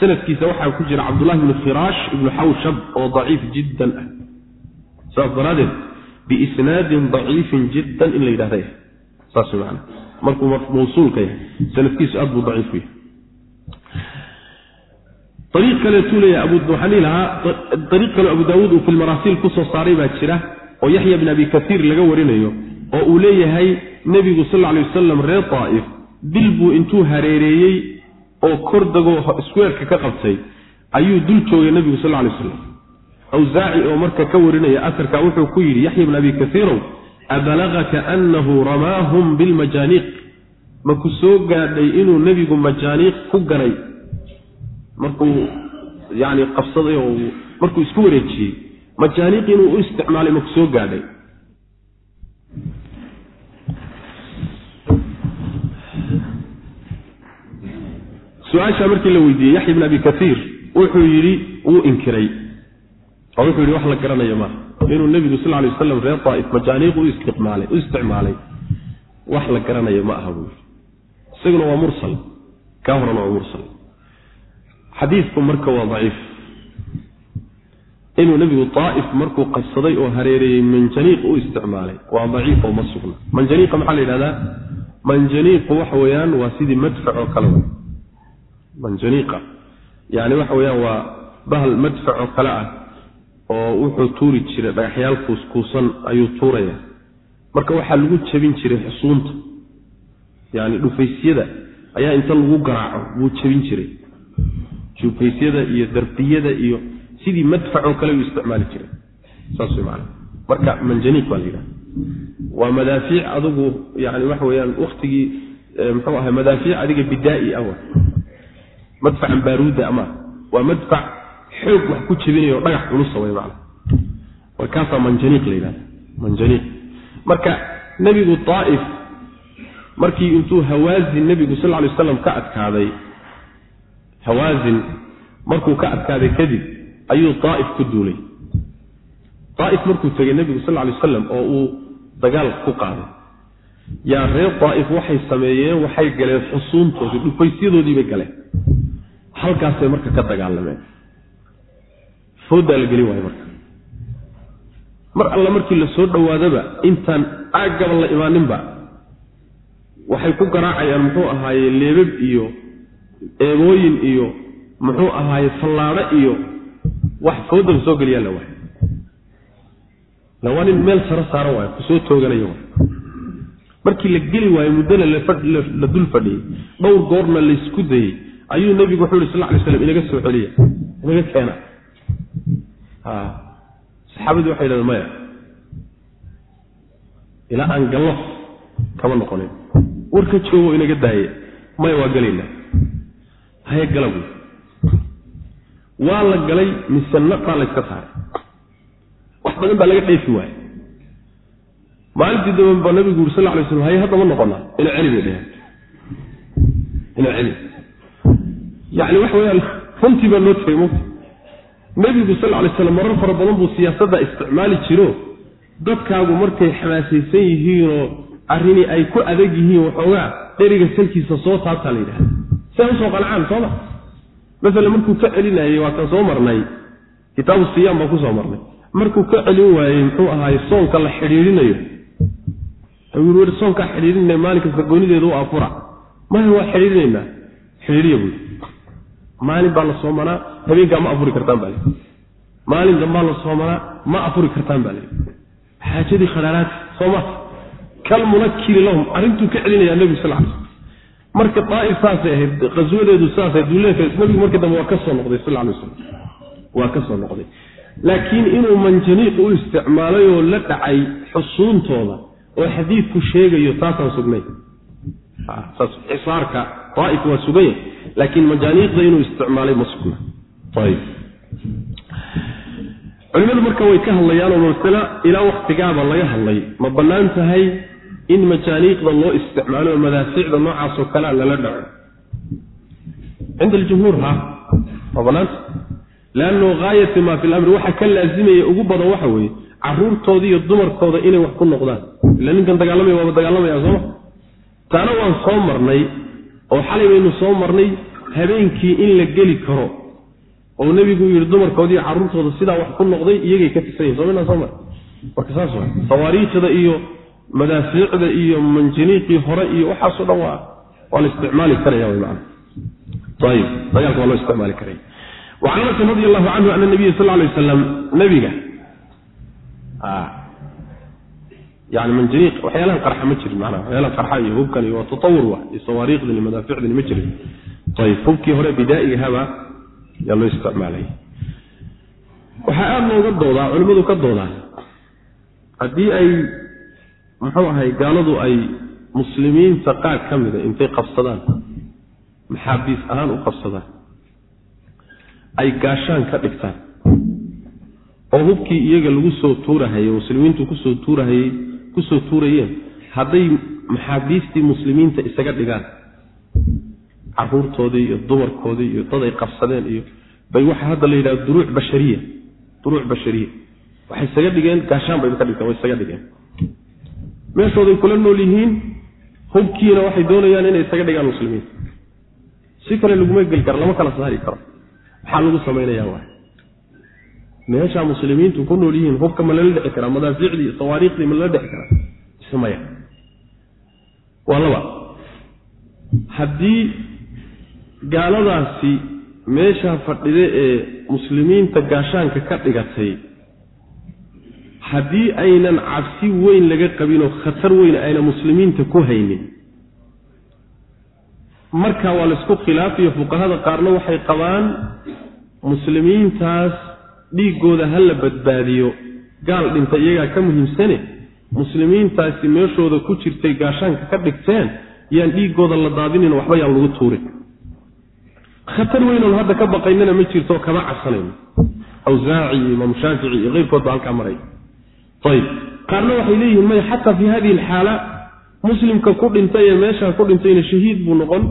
Sanadkiisa waxaa ku jira cabdullahi bnu firaash ibnu xawshab oo daciif jiddan ah. Saas daraaddeed biisnaadin daciifin jiddan in la yidhahda saas man markuu mawsuulka yahay sanadkiisu aad buu daciif ku yahay. Ariiq kaleetuu leeyahay waxaan dhihi lahaa ariiq kaleo abu daawuud uu filmaraasiil ku soo saaray baa jira oo yaxya bn abi kaiir laga warinayo oo uu leeyahay nebigu sal alay wasalam reer daa'if bil buu intuu hareereeyey oo kor dagoo iskuweerka ka qabtay ayuu dul joogay nebigu sal lay wasalam awsaaci oo marka ka warinaya asarka wuxuu ku yidhi yaxya bn abi kaiirow abalagaka annahu ramaahum bilmajaaniiq. Ma ku soo gaadhay inuu nebigu majaaniiq ku ganay markuu yani qabsaday oo markuu isku wareejiyey. Majaaniiq inuu u isticmaalay ma ku soo gaadhay? Su'aashaa markii la weydiiyey yaxya bn abi kaiir wuxuu yidhi wuu inkiray oo wuxuu yidhi wax la garanayo maaha inuu nebigu sal lay waslam reer daaif majaaniiq u isticmaalay u isticmaalay. Wax la garanayo ma aha buu isaguna waa mursal. Kaa horena waa mursal. Xadiidku marka waa daciif. Inuu nebigu daa'if markuu qabsaday oo hareereeyey manjaniiq u isticmaalay. Waa daciif oo ma sugna. Manjaniiqa maxaa la yidhahdaa? Manjaniiqu waxa weeyaan waa sidii madfac oo kale manjaniiqa. Yani waxa weeyaan waa bahal madfac oo kale ah oo wuxuu tuuri jiray dhagaxyaal kuuskuusan ayuu tuuraya marka waxaa lagu jebin jiray xusuunta yani dhufaysyada ayaa inta lagu garaaco wuu jebin jiray. Jufaysyada iyo darbiyada iyo sidii madfac oo kale uu isticmaali jiray. Saas way maana marka manjaniiq baa la yidhaha waa madaafiic adigu yani waxa weeyaan waktigii muxuu ahay madaafiic adiga bidaa'i ah madfacan baaruudda ama waa madfac xoog wax ku jebinayo dhagax culusa way manjaniiq la yidhahda manjaniiq. Marka nebigu daa'if markii intuu hawaazin nebigu sal lay waslam ka adkaaday hawaazin markuu ka adkaaday kadib ayuu daa'if ku duulay. Daa'if markuu tegay nebigu sal lay waslam oo uu dagaal ku qaaday. Yaa reer daa'if waxay sameeyeen waxay galeen xusuuntoodii dhufaysyadoodii bay galeen. Halkaasay marka ka dagaalameen fooddaa la gelin waayo marka. Mar alla markii la soo dhowaadaba intaan aaggaba la imaaninba waxay ku garaacayaan muxuu ahaaye leebab iyo eebooyin iyo muxuu ahaaye fallaadho iyo wax foodaba soo geliyaan la waay. La waa nin meel saro saaran waay ku soo tooganayo markii la geli waayo muddona la dul fadhiyey dhowr goorna laysku dayey ayuu nebigu wuxuu yhi sal ly slam inaga soo celiya inaga keena saxaabadii waxay yidhahdeen maya ilaa aan gallo kama noqonin. Warka joogo inaga daaye maya waa gelaynaa haye gala buy waa la galay mise naqaa layska saaray? Wax badan baa laga dheefi waayey. Maalintii dambe baa nabigu yuri sal lay slam haye hadda ma noqonaa. Ina celi bay dheheen ina celi. Yani waxa weyaan runtii baa loo tegay mugta nebigu sal lay slam marar fara badan buu siyaasadda isticmaali jiro. Dadkaagu markay xamaasaysan yihiinoo arrinii ay ku adag yihiin waxoogaa dheriga salkiisa soo taabtaa la yidhahda say u soo qancaan sooma maala markuu ka celinayey waa kan soo marnay. Kitaabu siyaam baan ku soo marnay. Markuu ka celin waayey muxuu ahaaye soonka la xidhiidhinayo. Wer soonkaa xidhiidhinaya maalin kasta u afura. Maya waa xidhiidhinaynaa. Xidhiidhiya buui maalin baa la soomanaa habeenkaa ma afuri kartaan baa maalin dambaa la soomanaa ma afuri kartaan baa lii xaajadii khadhaaraati sooma kalmunakiri lahum arrintuu ka celinayaa nebigu sal l marka daaif saasay ahayd qaswadeedu saasay duuleeka nabigu markii dambe waa ka soo noqday sal lay slam waa ka soo noqday. Laakiin inuu manjaniiq u isticmaalay oo la dhacay xusuuntooda oo xadiidku sheegayo taasaan sugnay. Xisaarka daaif waa sugan yahay. Laakiin majaaniiqda inuu isticmaalay ma sugna culimadu marka way ka hadlayaanoo masale ilaa waktigaaba laga hadlay ma bannaan tahay in majaaniiqda loo isticmaalo oo madaaficda noocaasoo kalea lala dhaco cinda aljumhuur ha? Ma bannaanta leanno haayati maa fi lamri waxa ka laazimaya ugu badan waxa weeye caruurtooda iyo dumarkooda inay wax ku noqdaan. Ila ninkan dagaalamaya waaba dagaalamaya sooma taana waan soo marnay oo xalay baynu soo marnay habeenkii in la geli karo oo nebigu yidhi dumarkoodiiyo carruurtooda sidaa wax ku noqday iyagay ka tisan yihiin soomana soo mar marka saas wa sawaariikhda iyo madaafiicda iyo manjaniiqii hore iyo waxaasoo dhan waa waa la isticmaali karaya wy maana ayib dagaalka waa loo isticmaali karaya. Wacan anasin radi allahu canhu ana nabiya sal lay wasalam nabiga yani manjaniiq waxyaalahan qarxa ma jirin manaa waxyaalahan qarxa iyo hubkan iyo waa tatawur wa iyo sawaariikhdan iyo madaaficdan ma jirin. Ayib hubkii hore bidaaigahaba yaa loo isticmaalaya waxaa aada looga doodaa culimmadu ka doodaa haddii ay muxuu ahay gaaladu ay muslimiinta qaar ka mida intay qabsadaan maxaabiis ahaan u qabsadaan ay gaashaan ka dhigtaan oo hubkii iyaga lagu soo tuurahayey muslimiintu ku soo tuurahayey ku soo tuurayeen hadday maxaabiistii muslimiinta isaga dhigaan caruurtoodii iyo dumarkoodii iyo dad ay qabsadeen iyo bay waxaa hadda la yidhaha duruuc bashariya duruuc bashariya. Waxay isaga dhigeen gaashaan bayba ka dhigteen way isaga dhigeen. Meeshooday kula nool yihiin hubkiina waxay doonayaan inay isaga dhigaan muslimiinta. Si kale laguma geli karo lama kala saari karo. Maxaa lagu samaynayaa waay. Meeshaa muslimiintu ku nool yihiin hubka ma lala dhexi karaa madaafiicdii sawaariikhdii ma lala dhexi karaa. Ismaya waa laba. Haddii gaaladaasi meeshaa fadhida ee muslimiinta gaashaanka ka dhigatay haddii aynan cabsi weyn laga qabinoo khatar weyn ayna muslimiinta ku haynin marka waa laysku khilaafiyo fuqahada qaarna waxay qabaan muslimiintaas dhiiggooda ha la badbaadiyo. Gaal dhinta iyagaa ka muhiimsane muslimiintaasi meeshooda ku jirtay gaashaanka ka dhigteen yaan dhiiggooda la daadinin waxba yaan lagu tuurin khatar weynoon hadda ka baqaynana ma jirto kama cabsanayno awsaaci iyo imaam shaafici iyo keyrkood baa halkaa maray. Ayib qaarna waxay leeyihiin maya xataa fi hadihi alxaala muslimka ku dhintay ee meeshaa ku dhintayna shahiid buu noqon.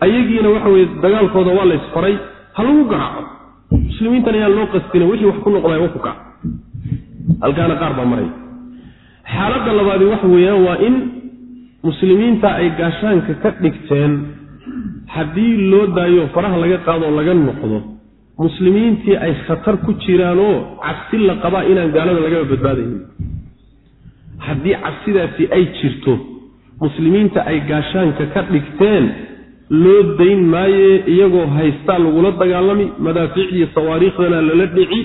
Ayagiina waxa weye dagaalkooda waa la ysfaray ha lagu garaaco. Muslimiintana yaan loo qastina wixii wax ku noqday wa ku kac. Halkaana qaar baa maray. Xaaladda labaadi waxa weeyaan waa in muslimiinta ay gaashaanka ka dhigteen haddii loo daayo faraha laga qaadoo laga noqdo muslimiintii ay khatar ku jiraanoo cabsi la qabaa inaan gaalada lagaba badbaadaynin haddii cabsidaasi ay jirto muslimiinta ay gaashaanka ka dhigteen loo dayn maaye iyagoo haystaa lagula dagaalami madaafiicdiiyo sawaariikhdana lala dhici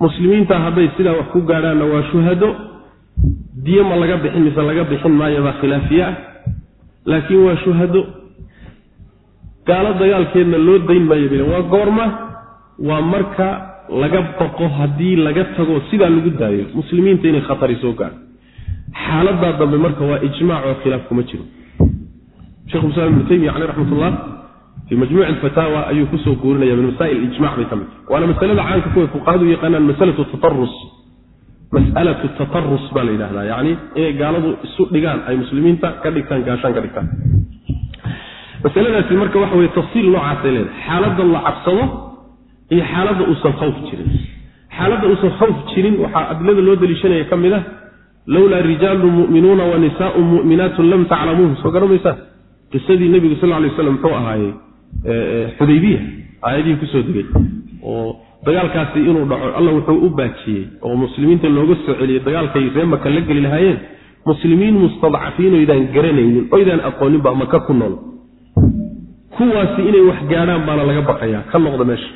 muslimiinta hadday sidaa wax ku gaadhaanna waa shuhado diyo ma laga bixin mise laga bixin maayo baa khilaafiye ah. Laakiin waa shuhado gaalo dagaalkeedna loo dayn maayo bile waa goorma waa marka laga baqo haddii laga tago sidaa lagu daayo muslimiinta inay khatari soo gaadho xaaladaa dambe marka waa ijmaac oo khilaaf kuma jiro. Shekhu islam ibnu taymiya caleyh raxmatullah fii majmuuci alfataawa ayuu ku soo guurinaya min masaa'il ijmac bay ka mid waana masalada caanka kuway fuqahadu yaqaanaan masalatu tatarus mas'alatu tatarus baa la yidhahdaa yacni inay gaaladu isu dhigaan ay muslimiinta ka dhigtaan gaashaan ka dhigtaan masaladaasi marka waxa weye tafsiil noocaasay leedahay. Xaaladda la cabsado iyo xaaladda uusan khawf jirin. Xaaladda uusan khawf jirin waxaa adilada loo daliishanaya ka mid ah lowlaa rijaalun mu'minuuna wa nisaaun mu'minaatun lam taclamuuhum. Soo garamaysaan qisadii nebigu sal lay slam muxuu ahaaye xudaybiya. Aayadihii ku soo degay. Oo dagaalkaasi inuu dhaco alla wuxuu u baajiyey oo muslimiinta looga soo celiyey dagaalkay ree maka la geli lahaayeen. Muslimiin mustadcafiin oydaan garanaynin oydaan aqoonin baa maka ku nool kuwaasi inay wax gaadhaan baana laga baqayaa. Ka noqda meesha.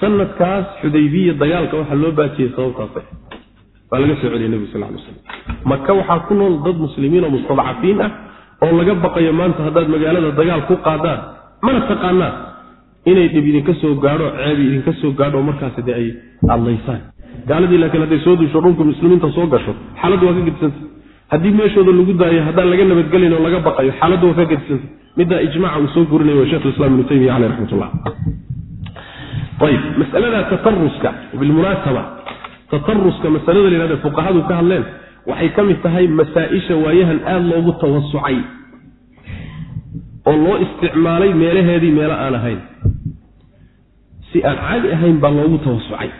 Sanadkaas xudaybiya dagaalka waxaa loo baajiyey sababtaas baa laga soo celiyey nebigu sal lay slam maka waxaa ku nool dad muslimiin oo mustadcafiin ah oo laga baqayo maanta haddaad magaalada dagaal ku qaadaan. Mana taqaanaan inay dhib idinka soo gaadho ceebi idinka soo gaadho markaas dee ay adlaysaan. Gaaladii laakiin hadday soo duusho dhulka muslimiinta soo gasho xaaladdu waa ka gedisanta haddii meeshooda lagu daayo haddaan laga nabadgelin oo laga baqayo xaaladdu waa ka gedisanta middaa ijmaca uu soo gurinaya waa shekhulislam ibnu taymiya caleyh raxmatullah ayib masalada tataruska bilmunaasaba. Tataruska masalada layhahda fuqahadu ka hadleen waxay ka mid tahay masaa-isha waayahan aada loogu tawasucay oo loo isticmaalay meelaheedii meelo aan ahayn. Si aan caadi ahayn baa loogu tawasucay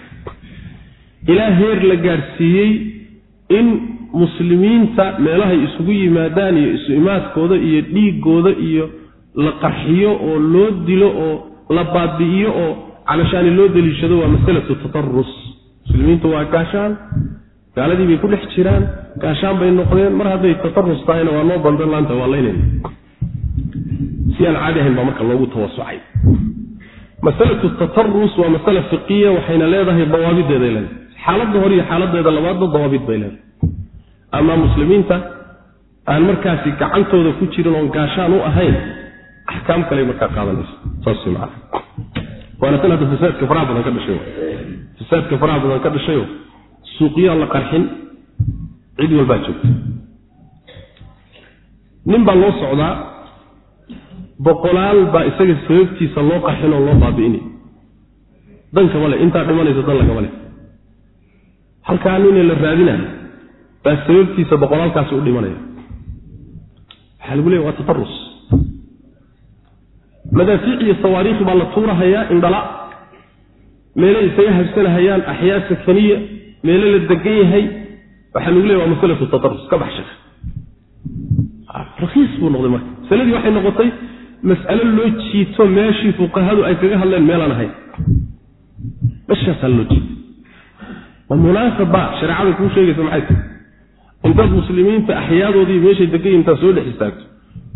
ilaa heer la gaadhsiiyey in muslimiinta meelahay isugu yimaadaan iyo isu imaadkooda iyo dhiigooda iyo la qarxiyo oo loo dilo oo la baabi'iyo oo calashaani loo daliishado waa masalatu tatarus muslimiintu waa gaashaan gaaladii bay ku dhex jiraan gaashaan bay noqdeen. Mar hadday tatarus tahayna waa noo bandan laanta waa laynayna si aan caadi ahayn baa marka loogu tawasucay masalatu tatarus waa masala fiqiya waxayna leedahay dawaabideeday leedahay xaaladda hore iyo xaaladeeda labaadba dawaabid bay leedahay ama muslimiinta aan markaasi gacantooda ku jirin oon gaashaan u ahayn axkaam kale markaa qaadanayso. Saas man waana tan hadda fasaadka faraha badan ka dhashay. Fasaadka faraha badan ka dhashayo suuqyaa la qarxin cid walbaa joogta nin baa loo socdaa boqolaal baa isaga sababtiisa loo qarxin oo loo baabi'inay dan kama le intaa dhimanaysa dan lagama le halkaa nine la raadinayo baa sababtiisa boqolaalkaasi u dhimanaya waxaa lagu leeya waa tatarus madaafiic iyo sawaariikh baa la tuurahayaa indhala. Meelay isaga habsanahayaan axyaa sakaniya meelo la degan yahay. Waxaa lagu leeya waa masalatu tatarus ka bax shaka rakiis buu noqday marka. Masaladii waxay noqotay mas'alo loo jiito meeshii fuqahadu ay kaga hadleen meelaan ahayn. Meshaasaa loo jiito waa munaasaba shareecada kuu sheegaysa maxay tahay intaad muslimiinta axyaadoodii meeshay degan intaad soo dhex istaagto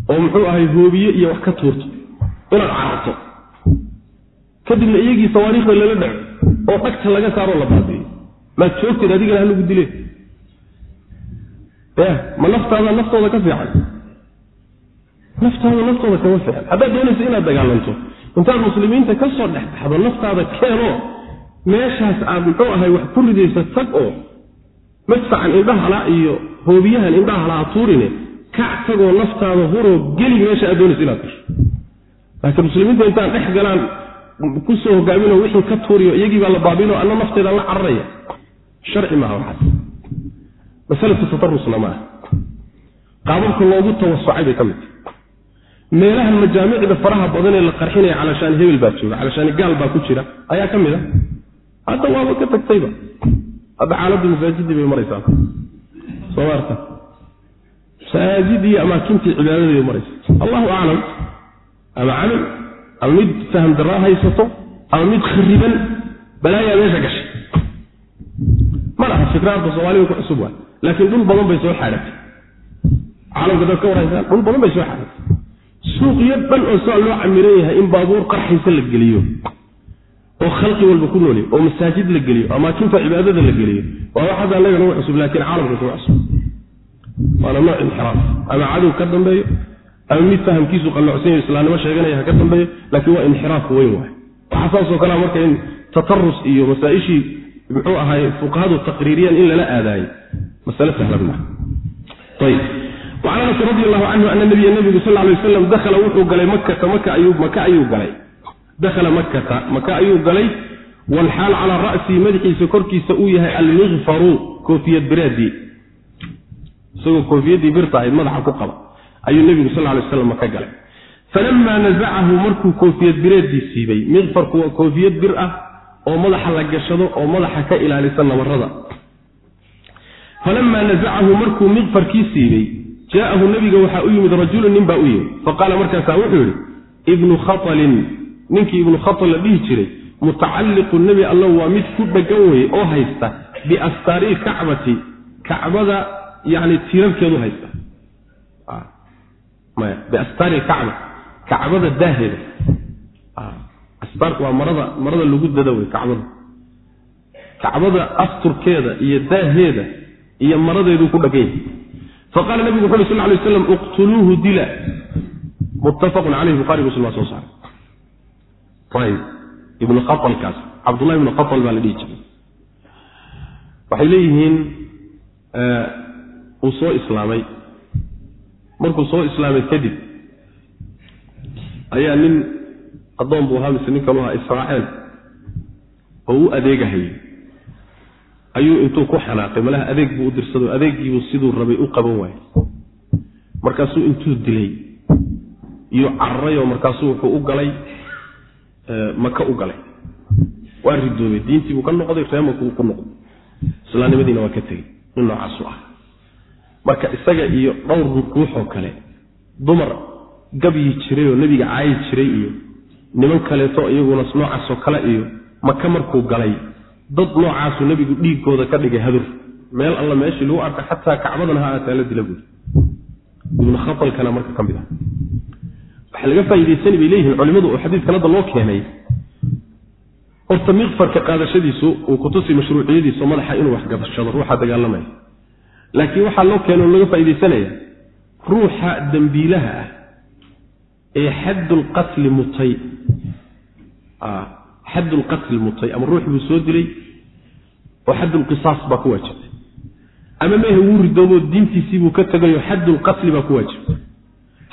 oo muxuu ahay hoobiye iyo wax ka tuurto inaad cararto kadibna iyagii sawaariikhda lala dhaco oo dhagta laga saaroo la baabi'iyo maad joogteed adigana ha lagu dileen. Ya ma naftaada naftooda ka fiican? Naftaada naftooda kama fiican. Haddaad doonaysa inaad dagaalanto intaad muslimiinta ka soo dhex baxdo naftaada keenoo meeshaas aad muxuu ahay wax ku ridaysa tag oo madfacan indhahala iyo hoobiyahan indhahala ha tuurine kac tagoo naftaada huroo geli meesha aad doonaysa inaad gasho. Laakiin muslimiinta intaan dhex galaan ku soo hogaaminoo wixii ka tuuriyo iyagii baa la baabinoo anna nafteeda la cararaya. Sharci maaha waxaas. Masalatu tatarusna maaha qaababka loogu tawasucay bay ka mid tahay. Meelahan majaamicda faraha badan ee la qarxinaya calashaani hebel baa jooga calashaani gaal baa ku jira ayaa ka mid a hadda waaba ka tagtayba hadda xaaladdu masaajidii bay maraysaa. Soo maarta. Masaajidii amaakintii cibaadadii bay maraysa allahu aclam ama camal ama mid faham daraa haysato ama mid khariban balaayaa meesha gashay. Ma laha fikraarta soomaalida ku cusub waay laakiin dhul badan bay soo xaadhatay caalamka dad ka waraysaan dhul badan bay soo xaray suuqyo dhan oo saa loo camiran yahay in baabuur qarxaysa la geliyo oo khalqi walba ku noolya oo masaajid la geliyo amaakinta cibaadada la geliyo waa wax hadda anaga nagu cusub laakiin caalamka kuma cusub. Waana nooc inxiraaf. Ama cadow ka dambeeyo ama mid fahamkiisu qalloocsanyo islaamnimo sheeganaya ha ka dambeeyo laakiin waa inxiraaf weyn waay. Waxaa saasoo kalea marka in tatarus iyo masaa-ishii muxuu ahaay fuqahadu taqriiriyaan in lala aadaayo masale sahlan maa ayb wacan anas radi allahu canhu ana nabiya nabigu sal lay waslam dakhala wuxuu galay makata maka ayuu maka ayuu galay dakhala makata maka ayuu galay walxaal calaa ra'sii madaxiisa korkiisa uu yahay almiqfaru koofiyad biraadii isagoo koofiyaddii birta ahayd madaxa ku qaba. Ayuu nebigu sal lay waslam maka galay. Falamaa nazacahu markuu koofiyad bireedii siibay miqfarku waa koofiyad bir ah oo madaxa la gashado oo madaxa ka ilaalisa nabarada falamaa nazacahu markuu miqfarkii siibay jaa'ahu nebiga waxaa u yimid rajulun nin baa u yimid. Faqaala markaasaa wuxuu yidhi ibnu khatalin ninkii ibnu khatal la dhihi jiray mutacalliqu nebi alla waa mid ku dhegan weye oo haysta biastaari ilkacbati kacbada yani tiirarkeedu haysta. Maya biastaari ilkacba kacbada daaheeda. Astaarku waa marada marada lagu dada wey kacbada kacbada asturkeeda iyo daaheeda iyo maradeeduu ku dhagan yahay faqaala nabigu wuxu uri sal lay aslam iqtuluuhu dila. Muttafaqun caleyh buhari muslim waa soo saaray ayb ibnu khatalkaas cabdullahi ibnu khatal baa la dhihi jiray. Waxay leeyihiin uu soo islaamay. Markuu soo islaamay kadib ayaa nin addoon buu ahaa mise nin kalu ahaa israaceel oo u adeegahayay. Ayuu intuu ku xanaaqay malaha adeeg buu u dirsado adeegiibuu siduu rabay u qaban waayey. Markaasuu intuu dilay iyo cararayoo markaasuu wuxuu u galay maka u galay. Waa ridoobay. Diintii buu ka noqday reemaku ku noqday. Islaamnimadiina waa ka tegey. Nin noocaasu ah. Marka isaga iyo dhowr ruuxoo kale dumar gabyi jiray oo nebiga caayi jiray iyo niman kaleeto iyaguna noocaasoo kale iyo maka markuu galay dad noocaasuu nebigu dhiigkooda ka dhigay hadur. Meel alla meeshii lagu arka xataa kacbadan ha aataa la dila buuri ibnu khatalkana marka ka mid ah waxaa laga faa'idaysani bay leeyihiin culimmadu oo xadiidkan hadda loo keenay. Horta miqfarka qaadashadiisu uu kutusi mashruuciyadiisu madaxa inuu wax gadashado ruuxa dagaalamaya laakiin waxaa loo keeno laga faaidaysanaya ruuxa dembiilaha ah ee xaddulqatli mutay. Xaddulqatli mutay ama ruux buu soo dilay oo xaddulqisaas baa ku waajibtay. Ama mehe wuu ridoobo diintiisii buu ka tegayo xaddulqatli baa ku waajibtay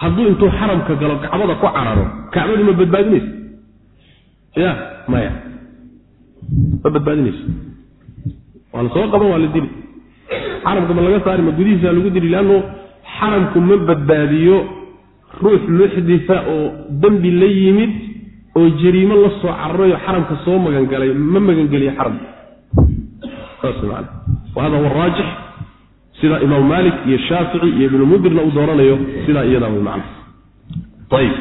hadduu intuu xaramka galo kacbada ku cararo kacbadu ma badbaadinaysa ya maya. Ma badbaadinayso? Waa la soo qaban waa la dili. Xaramka ma laga saari ma gudihiisa lagu dili leannu xaramku ma badbaadiyo ruux luxdisa oo dembi la yimid oo jariimo la soo cararayo xaramka soo magangalay ma magangeliyo xaramka saas man wa hada huwa araajix sida imaam maalik iyo shaafici iyo ibnu mudirna uu dooranayo sidaa iyadaa way macna. Ayib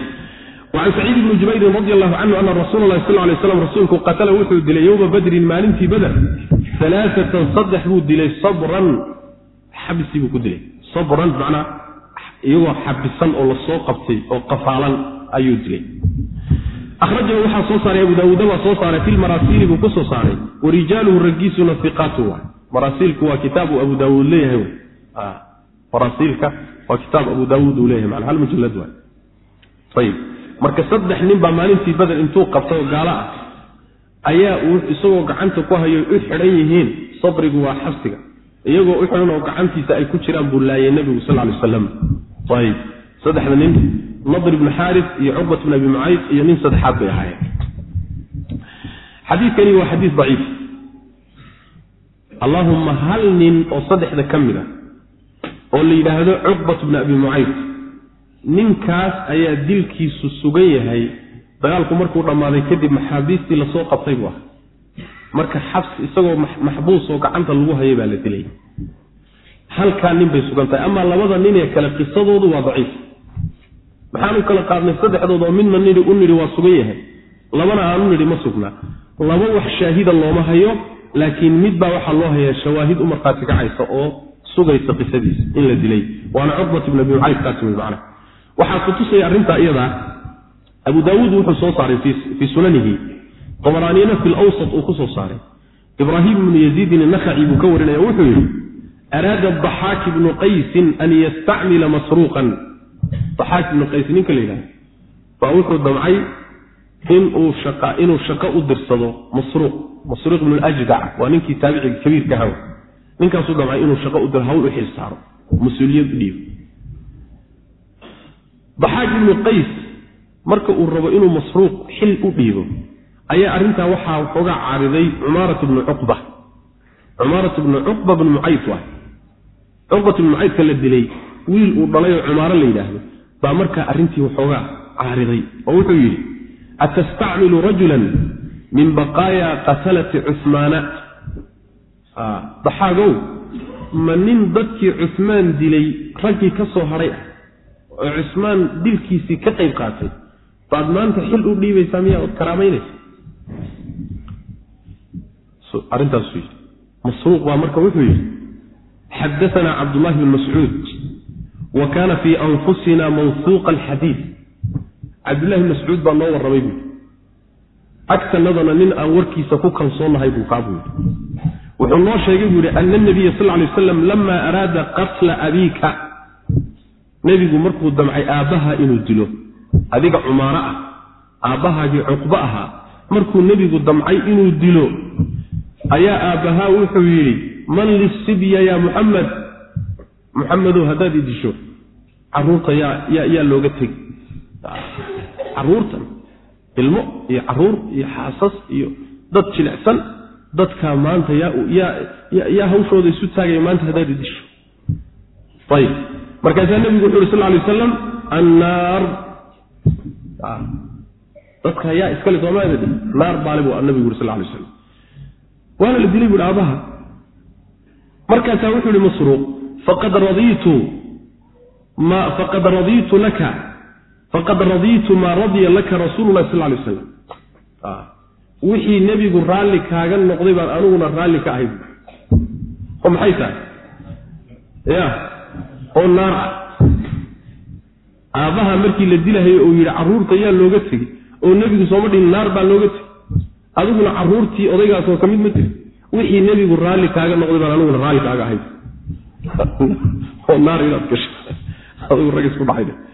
wacan saciid ibni jubayrin radi allahu canhu ana rasuula lahi sal lay slam rasuulku qatala wuxuu dilay yowma badrin maalintii bader alaaatan saddex buu dilay sabran xabsi buu ku dilay. Sabran macnaa iyagoo xabisan oo la soo qabtay oo qafaalan ayuu dilay. Ahrajahu waxaa soo saaray abu daawuuda waa soo saaray fi lmaraasiili buu ku maraasiilku waa kitaabu abu daawuud leeyahay. Maraasiilka waa kitaab abu daawuud uu leeyahay. Mana hal mujalad waay. Ayib marka saddex nin baa maalintii bader intuu qabtay oo gaalo ah ayaa uu isagoo gacanta ku hayo u xidhan yihiin sabrigu waa xabsiga. Iyagoo u xidhan oo gacantiisa ay ku jiraan buu laayay nebigu sal lay aslam ayib saddexda nin nadr ibnu xaaris iyo cuqbat bn abi mucayd iyo nin saddexaad bay ahaayeen. Xadiidkani waa xadiis daciif allaahumma hal nin oo saddexda ka mid a oo la yidhaahdo cuqbat bni abi mucayd ninkaas ayaa dilkiisu sugan yahay dagaalku markuu dhammaaday kadib maxaabiistii la soo qabtay buu ahaa. Marka xabs isagoo maxbuus oo gacanta lagu hayay baa la dilay. Halkaa nin bay sugan tahay. Amaa labada nin ee kale qisadoodu waa daciif. Maxaan u kala qaadnay saddexdood oo midna nidhi u nidhi waa sugan yahay. Labana aanu nidhi ma sugnaa laba wax shaahida looma hayo laakiin mid baa waxaa loo hayaa shawaahid u markhaati kacaysa oo sugaysa qisadiisa in la dilay. Waana cuqbat ibn abi mucayd kaasi wey macna. Waxaa kutusaya arrintaa iyadaa abu daawuud wuxuu soo saaray fii sunanihi dabaraaniyana fi lawsat uu ku soo saaray. Ibraahim ibnu yaziidin inakhaci buu ka warinaya wuxuu yidhi araada daxaak ibnu qaysin an yastacmila masruuqan. Daxaak ibnu qays ninka la yidhahda baa wuxuu damcay inuu shaqo u dirsado masruuq masruuq ibnu ljdac waa ninkii taabiciga kabiirka haw ninkaasuu damcay inuu shaqo hawl u xil saaro. Mas'uuliyad u dhiibo daxaak ibnu qays marka uu rabo inuu masruuq xil u dhiibo ayaa arrintaa waxaa waxoogaa caariday cumaarat bnu cuqba. Cumaarat bnu cuqba bnu mucayd waay cuqbat bnu mucaydka la dilay wiil uu dhalay oo cumaaro la yidhaahdo baa markaa arrintii waxoogaa caariday oo wuxuu yidhi atastacmilu rajulan min baqaaya qatalati cuhmaana daxaagow ma nin dadkii cuhmaan dilay raggii ka soo hadhay ah oo cusmaan dilkiisii ka qayb qaatay. Baad maanta xil u dhiibaysaa miyaa ood karaamaynaysa? Arrintaasuu yidhi masruuq baa marka wuxuu yidhi xadaanaa cabdullahi bn mascuud wa kaana fii anfusina mawsuuqa alxadiid cabdullahi bn mascuud baa noo warramay buui agtanadana nin aan warkiisa ku kalsoonahay buu kaa buu yidhi wuxuu noo sheegay buu yihi ana nabiya sal lay aslam lama araada qatla abiika. Nebigu markuu damcay aabbaha inuu dilo adiga cumaaro ah aabbahaagii cuqbo ahaa markuu nebigu damcay inuu dilo ayaa aabbahaa wuxuu yidhi man lisibya yaa muxamed muxamedow haddaad i disho carruurta yaa yaa looga tegi. Caruurtan ilmo iyo carruur iyo xaasas iyo dad jilicsan dadkaa maanta yaa hawshooda isu taagaya maanta haddaad i disho ayib markaasaa nebigu wuxu uhi sal lay wasalam annaar. Dadka yaa iskale soomaalida naar baale buu nabigu yuri sal lay slam waana la dilay buuhi aabaha markaasaa wuxuu ihi masruuq. Faqad radiitu laka faqad radiitu maa radiya laka rasuulu lahi sal lay aslam wixii nebigu raalli kaaga noqday baan aniguna raalli ka ahay oo maxay tahay? Ya oo naar ah. Aabbaha markii la dilahayo uu yidhi carruurta yaa looga tegey oo nebigu sooma dhihin naar baa looga tegey adiguna carruurtii odaygaasoo ka mid ma jiri wixii nebigu raalli kaaga noqday baan aniguna raalli kaaga ahay oo naar inaad gasho. Adigu rag isku dhacay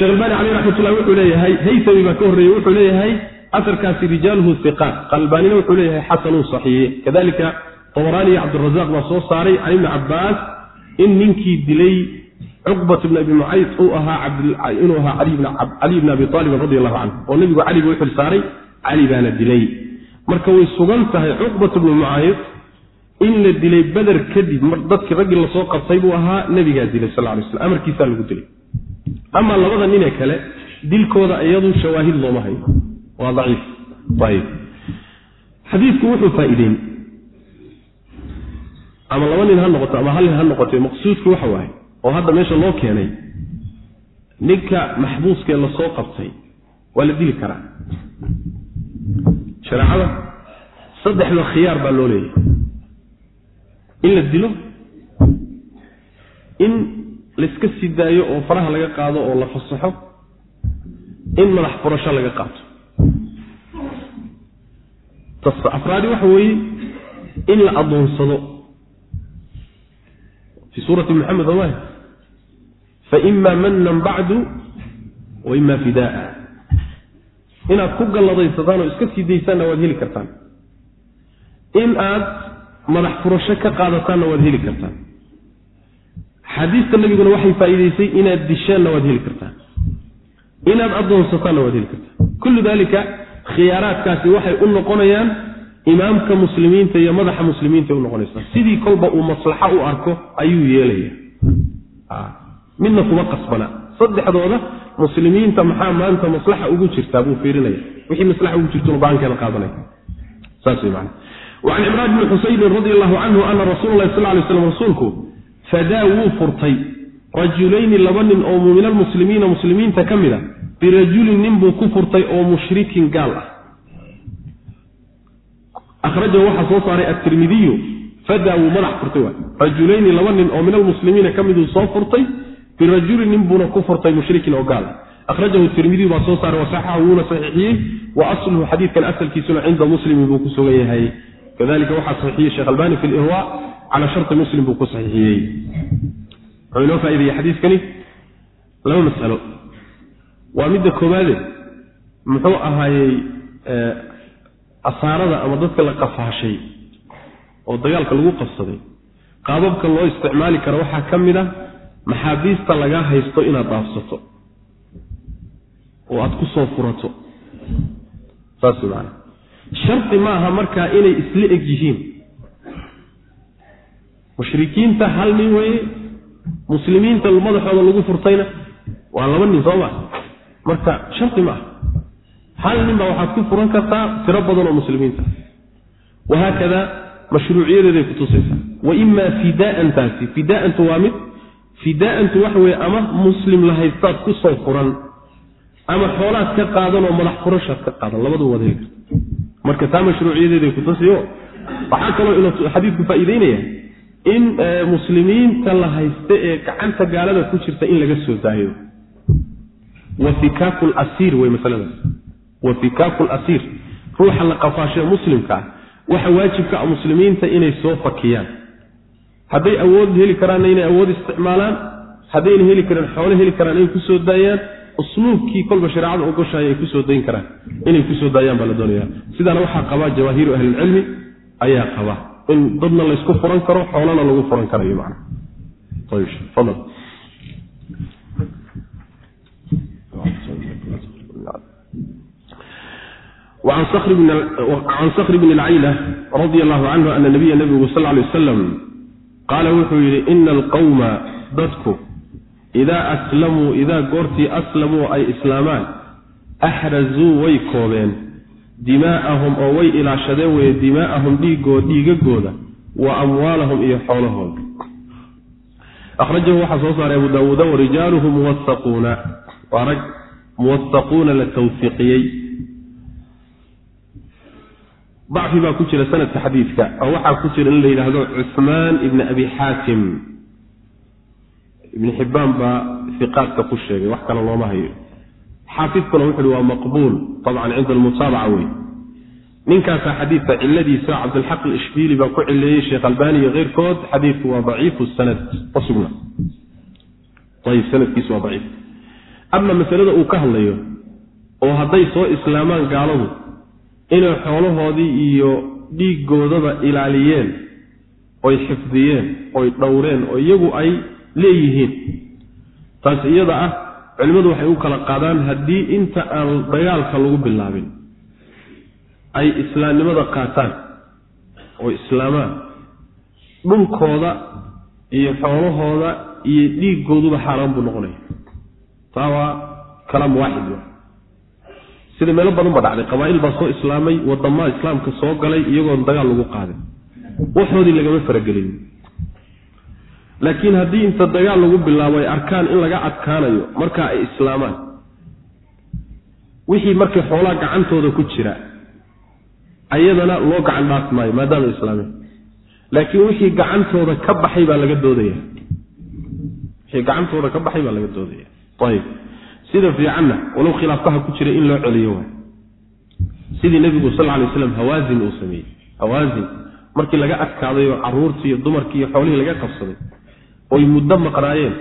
sheekh albani caleyh raxmatullah wuxuu leeyahay haytami baa ka horreeyey wuxuu leeyahay asarkaasi rijaaluhu hiqaat qalbaanina wuxuu leeyahay xasanun saxiixe kadalika tabaraani iyo cabdirazaq baa soo saaray can ibni cabbaas in ninkii dilay cuqbat bn abi mucayd uu ahaa inuu ahaa cali bn abi aalibin radi allahu canhu oo nebigu cali buu xil saaray cali baana dilay. Marka way sugan tahay cuqbat bnu mucayd in la dilay beder kadib dadkii raggii la soo qabtay buu ahaa nebigaa dilay sal lay slam amarkiisaa lagu dilay amaa labada ninee kale dilkooda iyadu shawaahid looma hayo. Waa daciif. Ayb xadiidku wuxuu faa-ideyn ama laba nin ha noqoto ama hal nin ha noqoto maqsuudku waxa waaye oo hadda meesha loo keenay ninka maxbuuskee la soo qabtay waa la dili karaa. Shareecada saddexda khiyaar baa loo leeyahay. In la dilo in layska sii daayo oo faraha laga qaado oo la fasaxo in madax furasho laga qaato. Afraadi waxa weeye in la adoonsado fii suurati muxamed omaah faima manan bacdu wa ima fidaa inaad ku galladaysataan oo iska sii daysaanna waad heli kartaan. In aad madax furasho ka qaadataanna waad heli kartaan xadiista nabiguna waxay faa'iidaysay inaad dishaanna waad heli kartaan inaad addoonsataanna waad heli kartaan kullu dalika khiyaaraadkaasi waxay u noqonayaan imaamka muslimiinta iyo madaxa muslimiinta u noqonaysaa sidii kolba uu maslaxo u arko ayuu yeelaya midna kuma qasbana. Saddexdooda muslimiinta maxaa maanta maslaxa ugu jirtaa buu fiirinaya wixii maslaxa ugu jirtuna baankeeda qaadanaya. Saas wey macana wacan cimraan bni xusaynin radi allahu canhu ana rasuula lahi sal lay slam rasuulku fadaa wuu furtay. Rajulayni laba nin oo min almuslimiina muslimiinta ka mid a birajulin nin buu ku furtay oo mushrikin gaal ah. Akhrajahu waxaa soo saaray atirmidiyu fadaa wuu madax furtay waay. Rajulayni laba nin oo min almuslimiina ka miduu soo furtay birajuli nin buuna ku furtay mushrikin oo gaal akhrajahu tirmidiy baa soo saaray wasaxaxu wuuna saxiixiyey wa asluhu xadiidkan asalkiisuna cinda muslimin buu ku sugan yahay kadalika waxaa saxiixiyey sheekh albani fi lihwa cala sharti muslim buu ku saxiixiyey. Wuxuu inoo faaidayey xadiiskani laba masalo. Waa midda koowaade muxuu ahaayey asaarada ama dadka la qafaashay oo dagaalka lagu qabsaday. Qaababka loo isticmaali karo waxaa ka mid a maxaabiista lagaa haysto inaad dhaafsato oo aada ku soo furato. Saas maana shardi ma aha markaa inay isla eg yihiin. Mushrikiinta hal nin weeye muslimiinta madaxooda lagu furtayna waa laba nin soo maa marka shardi ma aha hal nin baa waxaad ku furan kartaa tiro badan oo muslimiinta. Wahaakada mashruuciyadeeday kutusaysaa wa imaa fidaaan taasi fidaantu waa mid fidaantu waxa weye ama muslim la haystaad ku soo furan ama xoolaad ka qaadan oo madax furashaad ka qaadan labadu waad heli karta marka taa mashruuciyadeeday kutusiyo waxaa kaloo inuu xadiidku faa'iideynaya in muslimiinta la haysta ee gacanta gaalada ku jirta in laga soo daayo. Wa fikaaku lasiir wey masaladaas wa fikaaku lasiir ruuxa la qafaashae muslimka ah waxa waajibka a muslimiinta inay soo fakiyaan. Hadday awood heli karaanna inay awood isticmaalaan haddayna heli karin xoolo heli karaan inay ku soo daayaan usluubkii kolba shareecada ogoshahay ay ku soo dayn karaan. Inay ku soo daayaan baa la doonaya sidaana waxaa qabaa jawaahiiru ahlilcilmi ayaa qaba in dadna laysku furan karo xoolana lagu furan karayo man an skr bn اlcayla radi allahu canhu ana nabiya nabigu sal lay waslam qaala wuxuu yidhi ina alqawma dadku idaa aslamuu idaa goortii aslamuu ay islaamaan axrazuu way koobeen. Dimaa'ahum oo way ilaashadeen weye dimaa'ahum dhiigoo dhiigagooda wa amwaalahum iyo xoolahooda. Akhrajahu waxaa soo saaray abu daawuuda warijaaluhu muwasaquuna waa rag muwasaquuna la tawfiiqiyey. Dacfi baa ku jira sanadka xadiidka oo waxaa ku jira in la yidhaahdo cuhmaan ibni abi xaatim ibni xibbaan baa iqaadka ku sheegay wax kale looma hayo. Xaafidkuna wuxu uhi waa maqbuul. Abcan cinda almutaabaca wey ninkaasaa xadiidka ciladiisa cabdilxaq alishbiili baa ku cileeyey sheekh albani iyo keyrkood xadiidku waa daciifu sanad ma ayib sanadkiisu waa daciif. Ama masalada uu ka hadlayo oo hadday soo islaamaan gaaladu inay xoolahoodii iyo dhiigoodaba ilaaliyeen oy xifdiyeen oy dhowreen oo iyagu ay leeyihiin. Taas iyada ah culimmadu waxay u kala qaadaan haddii inta aan dagaalka lagu bilaabin ay islaamnimada qaataan oo islaamaan dhulkooda iyo xoolahooda iyo dhiigooduba xaaraan buu noqonaya. Taa waa kalaam waaxid wa. Sida meelo badan ba dhacday qabaa'il baa soo islaamay waddamaa islaamka soo galay iyagoon dagaal lagu qaadin. Waxoodii lagama faragelin laakiin haddii inta dagaal lagu bilaabo ay arkaan in laga adkaanayo markaa ay islaamaan wixii markay xoolaa gacantooda ku jira ayadana loo gacan dhaaf maayo maadaama islaameen. Laakiin wixii gacantooda ka baxay baa laga doodaya. Wixii gacantooda ka baxay baa laga doodaya. Ayib. Sida fiicanna walow khilaafaha ku jira in loo celiyo waay sidii nebigu sal lay slam hawaasin uu sameeyey. Hawaasin markii laga adkaaday oo caruurtii iyo dumarkii iyo xoolihii laga qabsaday oy muddo maqnaayeen.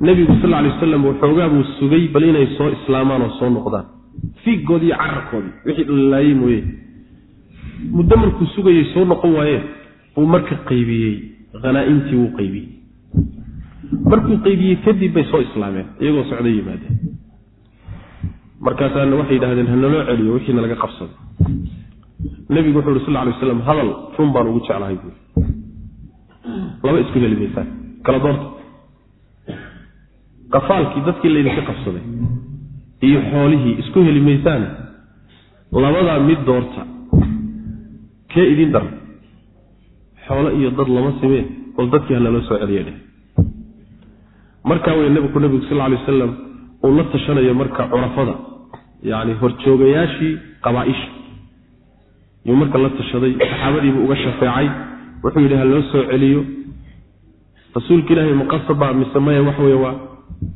Nebigu sal lay wasalam waxoogaa buu sugay bal inay soo islaamaan oo soo noqdaan. Fiiggoodii iyo cararkoodii wixii dhalilaayey mooye. Muddo markuu sugayay soo noqon waayeen buu marka qaybiyey. Hanaaimtii wuu qaybiyey. Markuu qaybiyey kadib bay soo islaameen iyagoo socday yimaadeen. Markaasaana waxay yidhahdeen hanaloo celiyo wixiina laga qabsado. Nebigu wuxu uhi sal lay waslam hadal run baan ugu jeclahay buui laba isku heli kala doorta qafaalkii dadkii laydinka qabsaday iyo xoolihii isku heli maysaane labadaa mid doorta kee idin dar xoolo iyo dad lama simeen bal dadkii hanaloo soo celiya dheh. Markaa wey nabku nebigu sal lay wasalam uu la tashanayo marka curafada yacni horjoogayaashii qabaaisha. Yuu marka la tashaday saxaabadiibuu uga shafeecay wuxuu yidhi ha loo soo celiyo rasuulka ilaahay muqasaba mise maya wax wey waa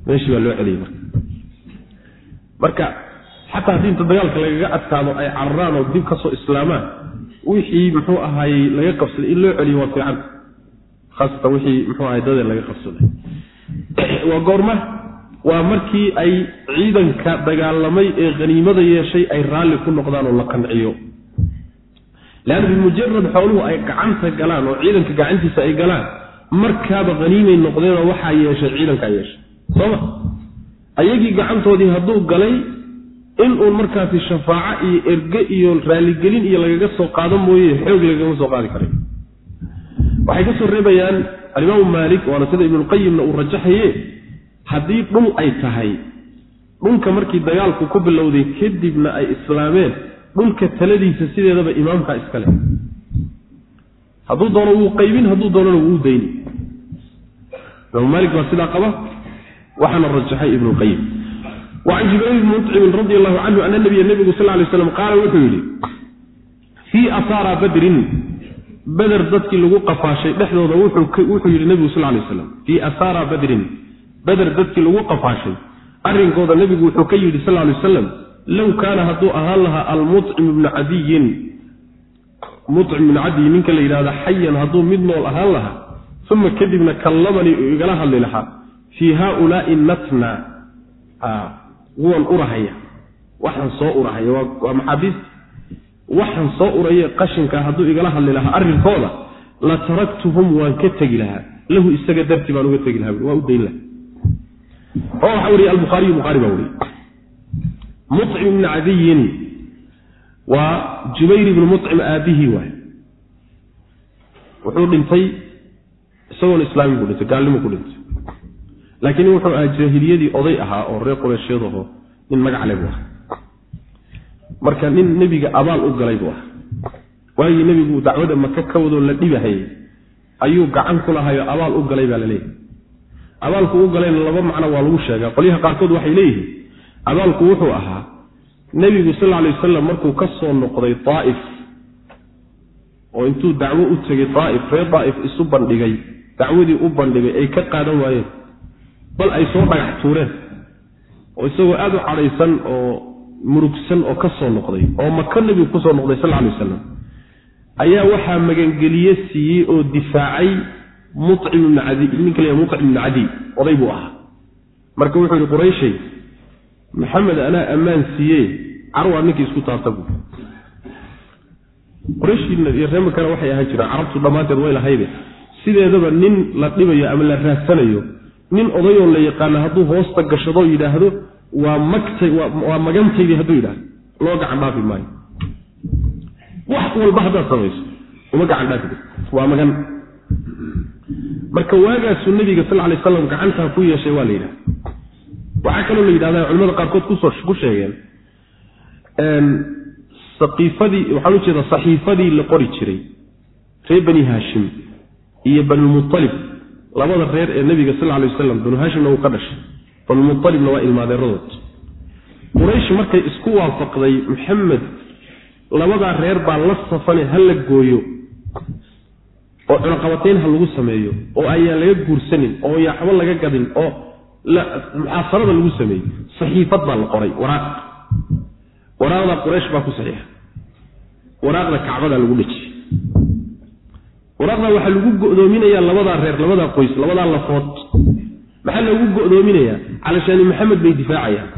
meeshii baa loo celiyey marka. Marka xataa haddii inta dagaalka lagaga adkaado ay cararaan oo dib ka soo islaamaan wixii muxuu ahaayey laga qabsaday in loo celiyo waa fiican. Haasatan wixii muxuu ahay dadee laga qabsaday. Waa goorma waa markii ay ciidanka dagaalamay ee haniimada yeeshay ay raalli ku noqdaan oo la qanciyo leanna bimujarad xooluhu ay gacanta galaan oo ciidanka gacantiisa ay galaan markaaba haniimay noqdeenoo waxaa yeeshay ciidankaa yeeshay. Sooma. Ayagii gacantoodii hadduu galay in uun markaasi shafaaco iyo erge iyo raaligelin iyo lagaga soo qaado mooye xoog lagagama soo qaadi karay. Waxay ka soo reebayaan alimaamu maalik waana sida ibnulqayimna uu rajaxaye haddii dhul ay tahay dhulka markii dagaalku ku bilowday kadibna ay islaameen dhulka taladiisa sideedaba imaamkaa iskale hadduu doono wuu qaybin hadduu doonona wuu dayni imaamu maalik baa sidaa qaba waxaana rajaxay ibnulqayim wacan jibayr bni mucimin radi allahu canhu ana nabiya nebigu sal lay slam qaala wuxuu yidhi fii asaara badrin beder dadkii lagu qafaashay dhexdooda wuxuu yidhi nebigu sal lay slam fii asaara badrin beder dadkii lagu qafaashay arrinkooda nebigu wuxuu ka yidhi sal lay wasalam low kaana hadduu ahaan lahaa almucim ibnu cadiyin mucim ibnu cadiy ninka la yidhahda xayan hadduu mid nool ahaan lahaa uma kadibna kallamanii uu igala hadli lahaa fii haaulaai natna. Kuwan urahaya waxaan soo urahaya waa maxaabiist waxaan soo uraye qashinka hadduu igala hadli lahaa arrinkooda la taraktuhum waan ka tegi lahaa. Lahu isaga dartii baan uga tegi lahaa waa u dayn laha oo waxaa weriye albukhaariyu bukhaari baa weriye mucim ibni cadiyin waa jubayr ibnu mucim aabihii waay wuxuu dhintay isagoon islaami buu dhintay gaalnimo ku dhintay. Laakiin wuxuu ahaa jaahiliyadii oday ahaa oo reer qureyshyadaho nin magacle buu ahaa. Marka nin nebiga abaal u galay buu ahaa. Waagii nebigu dacwada maka ka wadoo la dhibahayay ayuu gacan ku lahayo abaal u galay baa la leeyahay. Abaalku u galayna laba macno waa lagu sheegaa. Qolyaha qaarkood waxay leeyihiin abaalku wuxuu ahaa nebigu sal lla alay wasalam markuu ka soo noqday daa'if oo intuu dacwo u tegay daa'if reer daa'if isu bandhigay dacwadii u bandhigay ay ka qaadan waayeen. Bal ay soo dhagax tuureen oo isagoo aada u cadhaysan oo murugsan oo ka soo noqday oo maka nebigu ku soo noqday sal alay wasalam ayaa waxaa magangeliye siiyey oo difaacay mucim ibni cadi ninka la mucim ibni cadi oday buu ahaa. Marka wuxuu yihi qurayshay maxamed anaa ammaan siiye carwaa ninkii isku taabta bu qurayshii iyo reemakana waxay ahaan jireen carabtu dhammaanteed way lahayde sideedaba nin la dhibayo ama la raadsanayo nin odayoo la yaqaana hadduu hoosta gashado yidhaahdo waa magtay waa magantaydii hadduu yidhahdo loo gacan dhaafi maayo. Wax walba haddaad samayso uma gacan dhaafi waa magan. Marka waagaasuu nabiga sal lay slam gacantaa ku yeeshay waa la yidhahda waxaa kaloo la yidhahda culimada qaarkood ku sheegeen saqiifadii waxaan ujeeda saxiifadii la qori jiray reer bani haashim iyo banulmualib labada reer ee nabiga sal lay wasalam banu haashimna uu ka dhashay. Banulmualibna waa ilmaadeeradood quraysh markay isku waafaqday maxamed labadaa reer baa la safane ha la gooyo oo cunaqabatayn ha lagu sameeyo oo ayaan laga guursanin oo yaxbo laga gadin oo muxaasarada lagu sameeyey saxiifad baa la qoray waraaq waraaqda quraysh baa ku saxiixa waraaqda kacbadaa lagu dhejiyey waraaqdaa waxaa lagu go'doominayaa labadaa reer labadaa qoys labadaa lafood maxaa loogu go'doominayaa calashaani maxamed bay difaacayaan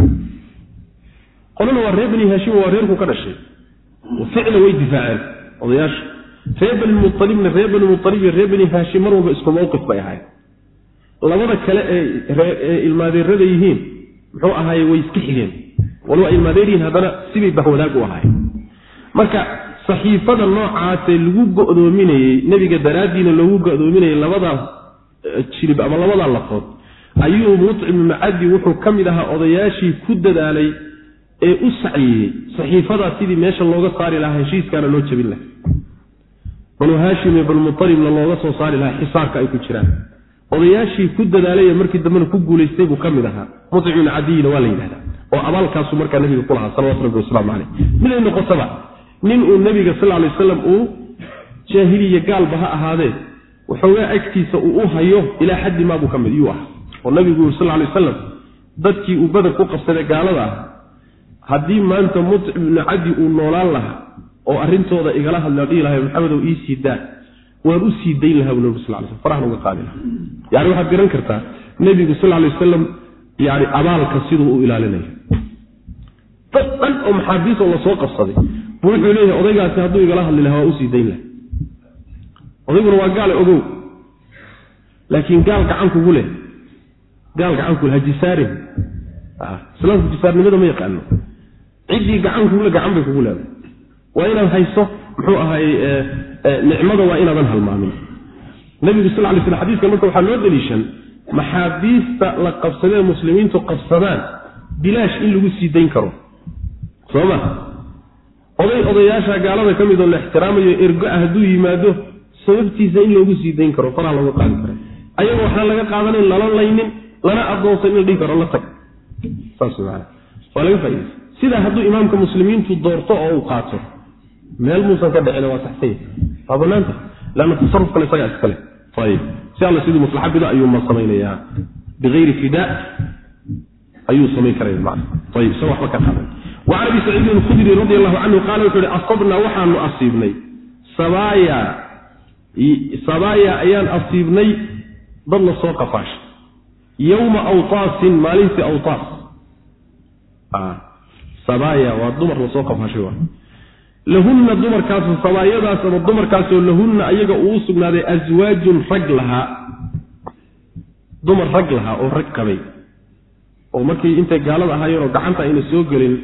qolana waa reer bani haashim waa reerku ka dhashay ficla way difaaceen odayaasha reer bani mualibna reer bani mualib iyo reer bani haashim mar walba isku mawqif bay ahayd labada kale ee ilmaadeerada yihiin muxuu ahaaye way iska xigeen walba ilmaadeer yihiin haddana sibay bahwadaag u ahaay marka saxiifada noocaasee lagu go'doominayey nebiga daraaddiina loogu go'doominayay labadaa jilib ama labadaa lafood ayuu mucim ibnu cadi wuxuu ka mid ahaa odayaashii ku dadaalay ee u saciyey saxiifadaa sidii meesha looga saari lahaa heshiiskaana loo jebin laha banu haashim iyo banumualibna looga soo saari lahaa xisaarka ay ku jiraan odayaashii ku dadaalay markii dambena ku guulaystay buu ka mid ahaa. Mucim ibnu cadiyina waa la yidhahdaa oo abaalkaasu markaa nabiga ku lahaa salawatu rabbi wasalaamu caleyh miday noqotaba nin uu nabiga sal lay waslam uu jaahiliya gaalba ha ahaadee waxoogaa agtiisa uu u hayo ilaa xaddi maabuu ka mid iyuu ah oo nabigu yuri sal ly wasalam dadkii uu bader ku qabsaday gaalada ah haddii maanta mutcim ibnu cadi uu noolaan lahaa oo arrintooda igala hadla dhihi lahay maxamedow ii sii daa waan u sii dayn lahaa bu sl farahan uga qaadi lahaa. Yani waxaad garan kartaa nebigu sal lay wasalam yani abaalka siduu u ilaalinayo dad dhan oo maxaabiisoo la soo qabsaday. Buu wuxuu leeyahay odaygaasi hadduu igala hadli lahaa waa u sii dayn laha odayguna waa gaale ogow. Laakiin gaal gacan kugu leh. Gaal gacan kugu leh hajisaarin islaamku jisaarnimada ma yaqaano. Ciddii gacan kugule gacan bay kugu leedahay. Waa inaad hayso muxuu ahay nicmada waa inaadan halmaamin. Nabigu sal lay sl xadiiskan marka waxaa loo daliishan maxaabiista la qabsadee muslimiintu qabsadaan bilaash in lagu sii dayn karo. Soo ma? Oday odayaasha gaalada ka mid oo la ixtiraamayo ergo ah hadduu yimaado sababtiisa in loogu sii dayn karo faraa looga qaadi kara. Ayagoo waxna laga qaadanin lala laynin lana adoonsan in la dhihi karo la tag. Saas waa laga faa'idaysa sidaa hadduu imaamka muslimiintu doorto oo uu qaato meel muusan ka dhicin waa saxsan yahay waa banaanta leanna tasarufkan isagaa iskale ayib. Si alla sidii maslaxa bida ayuu ma samaynayaa. Biayri fidaa ayuu samayn karaya man ayib. Sa waxba ka qaadan. Wacan abi saciidin alkhudri radi allahu canhu qaala wuxuu ihi asabnaa waxaanu asiibnay. Sabaaya sabaaya ayaan asiibnay dad la soo qafaashay. Yowma awtaasin maalintii awtaas. Sabaaya waa dumar la soo qafaashay lahunna dumarkaasu sabaayadaas ama dumarkaasoo lahunna ayaga uu sugnaaday aswaajun rag lahaa. Dumar rag lahaa oo rag qabay. Oo markii intay gaalada ahaayeenoo gacanta ayna soo gelin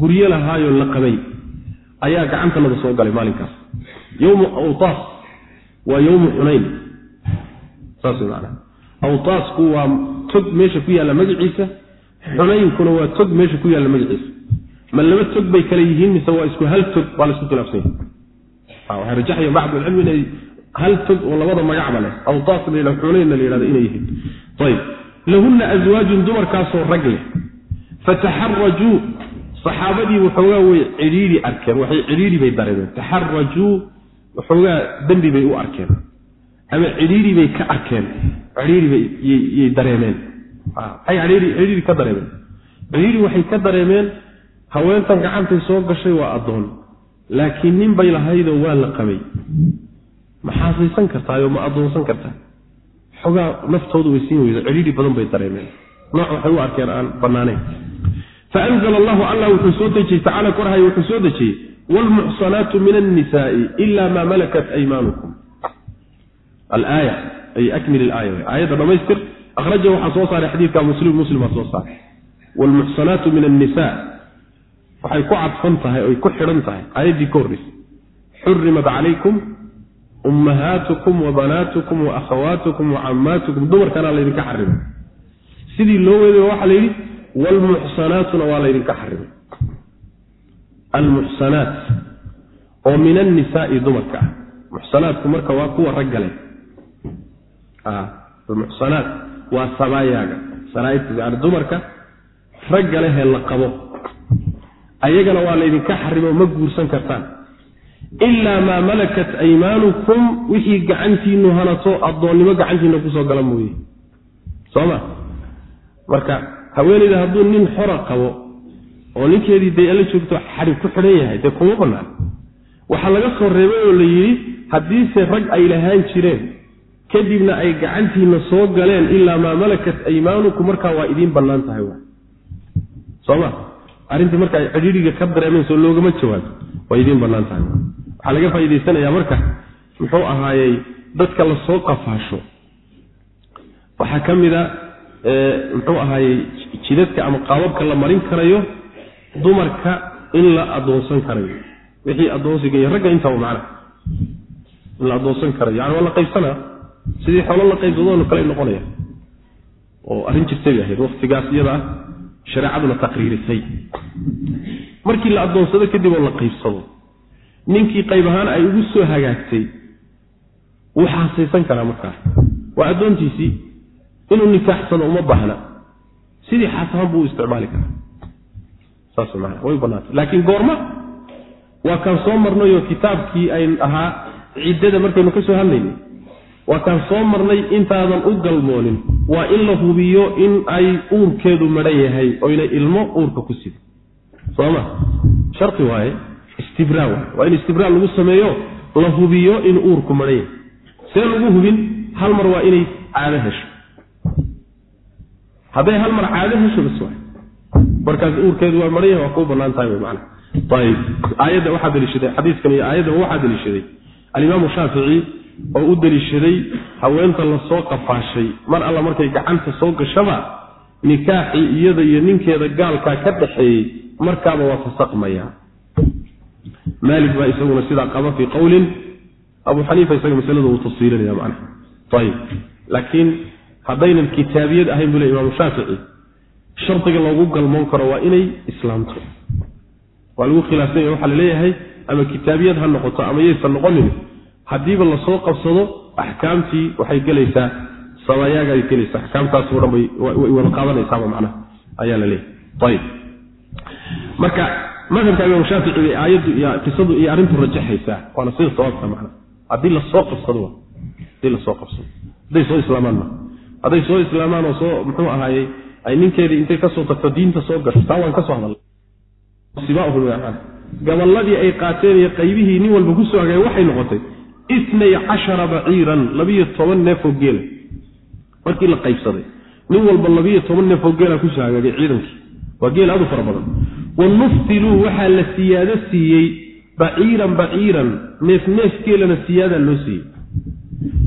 guryo lahaayoo la qabay ayaa gacantanada soo galay maalinkaas. Yowmu awtaas waa yowmu xunayn. Saas macanaha awtaasku waa tog meesha ku yaalla magaciisa xunaynkuna waa tog meesha ku yaalla magaciisa ma laba tog bay kale yihiin mise waa isku hal tog baa la isku khilaafsan yahay. Waxay rajaxaya bacdulcilmi inay hal tog oo labada magacba leh awtaas la yidhahdo xunaynna la yidhahdo inay yihiin. Ayib lahunna aswaajun dumarkaasoo rag leh. Fataxarajuu saxaabadii waxoogaa way cidhiidhi arkeen waxay cidhiidhi bay dareemeen. Taxarajuu waxoogaa dembi bay u arkeen. Ama cidhiidhi bay ka arkeen. Cidhiidhi bay yay dareemeen. Maxay cidhiidhi ka dareemeen. Cidhiidhi waxay ka dareemeen haweentan gacantay soo gashay waa addoon laakiin nin bay lahaydoo waa la qabay. Ma xaasaysan ma addoonsan kartaa? Xogaa naftoodu way siin weydo cidhiidhi badan bay dareemeen. Nooc waxay u arkeen aan bannaanayn. Faanzla allahu allah wuxuu soo dejiyey tacala korhay wuxuu soo dejiyey wlmuxsanaatu min annisaai ila maa malakat aymaanukum alaaya ay akmil ilaaya aayadda dhamaystir. Akhraja waxaa soo saaray xadiidka muslim muslim baa soo saaray. Wlmuxsanaatu min annisa waxay ku cadfan tahay oy ku xidhan tahay. Aayaddii ka horreysay xurimat calaykum ummahaatukum wabanaatukum waakhawaatukum wacammaatukum dumarkanaa laydinka xarimay sidii loo weeday waxaa la yidhi wlmuxsanaatuna waa laydinka xarimay almuxsanaat oo min annisaai dumarka ah. Muxsanaatku marka waa kuwa raggale almuxsanaat waa sabaayaaga sanaaidta dumarka raggalehee la qabo ayagana waa laydinka xarimo ma guursan kartaan. Ilaa maa malakat aymaanukum wixii gacantiinu hanato addoonnimo gacantiina ku soo gala mooye. Sooma marka haweeneyda hadduu nin xora qabo oo ninkeedii day alla joogto xarig ku xidhan yahay dee kuma bannaan. Waxaa laga soo reebay oo la yidhi haddiise rag ay lahaan jireen kadibna ay gacantiina soo galeen ilaa maa malakat aymaanukum markaa waa idiin bannaan tahay wa sooma arrintii marka ay cidhiidhiga ka dareemeen soo loogama jawaabo. Waa idiin bannaan tahay. Waxaa laga faa'idaysanayaa marka muxuu ahaayey dadka la soo qafaasho waxaa ka mid a muxuu ahaayey jidadka ama qaababka la marin karayo dumarka in la addoonsan karayo. Wixii addoonsiga iyo ragga intaba macnaha in la addoonsan karayo. Yani waa la qaybsanaa sidii xoolo la qaybsadoonu kale noqonaya. Oo arrin jirtay bay ahayd. Waktigaas iyada ah shareecaduna taqriirisay. Markii la addoonsado kadib oo la qaybsado ninkii qayb ahaan ay ugu soo hagaagtay wuu xaasaysan karaa markaas waa addoontiisii inuu nikaaxsado uma baahna. Sidii xasahan buu u isticmaali karaa. Saas maana way banaantay laakiin goorma waa kaan soo marnayoo kitaabkii ay ahaa ciddada markaynu ka soo hadlaynay waa kaan soo marnay intaadan u galmoonin waa in la hubiyo in ay uurkeedu madhan yahay oyna ilmo uurka ku sida sooma shari waaye istibraa waay waa in istibraa lagu sameeyo la hubiyo in uurku madhan yahay. See lagu hubin hal mar waa inay caado hesho. Hadday hal mar caado hesho bas waay markaas uurkeedu waa madhan yahay waa kuu bannaan tahay wy macana ayib. Aayadda waxaa daliishaday xadiiskan iyo aayaddan waxaa daliishaday alimaamu shaafici oo u daliishaday haweenta la soo qafaashay. Mar alla markay gacanta soo gashaba nikaaxii iyada iyo ninkeeda gaalkaa ka dhaxeeyey markaaba waa fasaqmaya. Maalik baa isaguna sidaa qaba fii qowlin abu xaniifa isaga masalada uu tafsiilinaya macnaha. Ayib laakiin haddaynan kitaabiyad ahayn buu le imaamu shaafici shardiga loogu galmoon karo waa inay islaamto. Waa lagu khilaafsanya waxaa la leeyahay ama kitaabiyad ha noqoto ama yaysan noqonin haddiiba la soo qabsado axkaamtii waxay gelaysaa sabayaaga ay gelaysaa. Axkaamtaasoo dhan way wada qaadanaysaaba macnaha ayaa la leeyahay. Ayib marka madhabka imaam shaafici bay aayaddu iyo qisadu iyo arrintu rajaxaysaa. Waana sida sawaabka macna. Haddii la soo qabsado haddii la soo qabsado hadday soo islaamaan ma. Hadday soo islaamaan oo soo muxuu ahaayey ay ninkeedii intay ka soo tagto diinta soo gasho taa waan ka soo hadalnay gaballadii ay qaateen iyo qaybihii nin walba ku soo hagay waxay noqotay itnay cashara baciiran labiyo toban neefoo geela markii la qaybsaday nin walba labiyo toban neefoo geela ku soo hagaagay ciidankii waa geel aad u fara badan. Wa nuftiluu waxaa la siyaado siiyey baciiran baciiran neef neef geelana siyaadaa loo siiyey.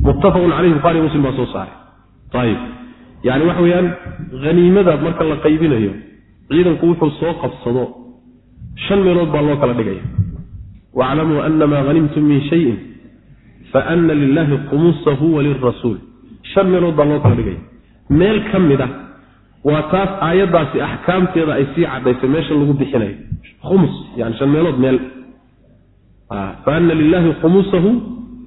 Muttafaqun caleyhi bukhari muslim baa soo saaray. Ayib yani waxa weeyaan haniimada marka la qaybinayo ciidanku wuxuu soo qabsado shan meelood baa loo kala dhigaya. Waaclamuu anamaa hanimtum min shayin faana lilahi khumusahu walirasuul shan meelood baa loo kala dhigaya meel ka mid a waa taas aayaddaasi axkaamteeda ay sii caddaysay meesha lagu bixinayo khumus yani shan meelood meel faana lilahi khumusahu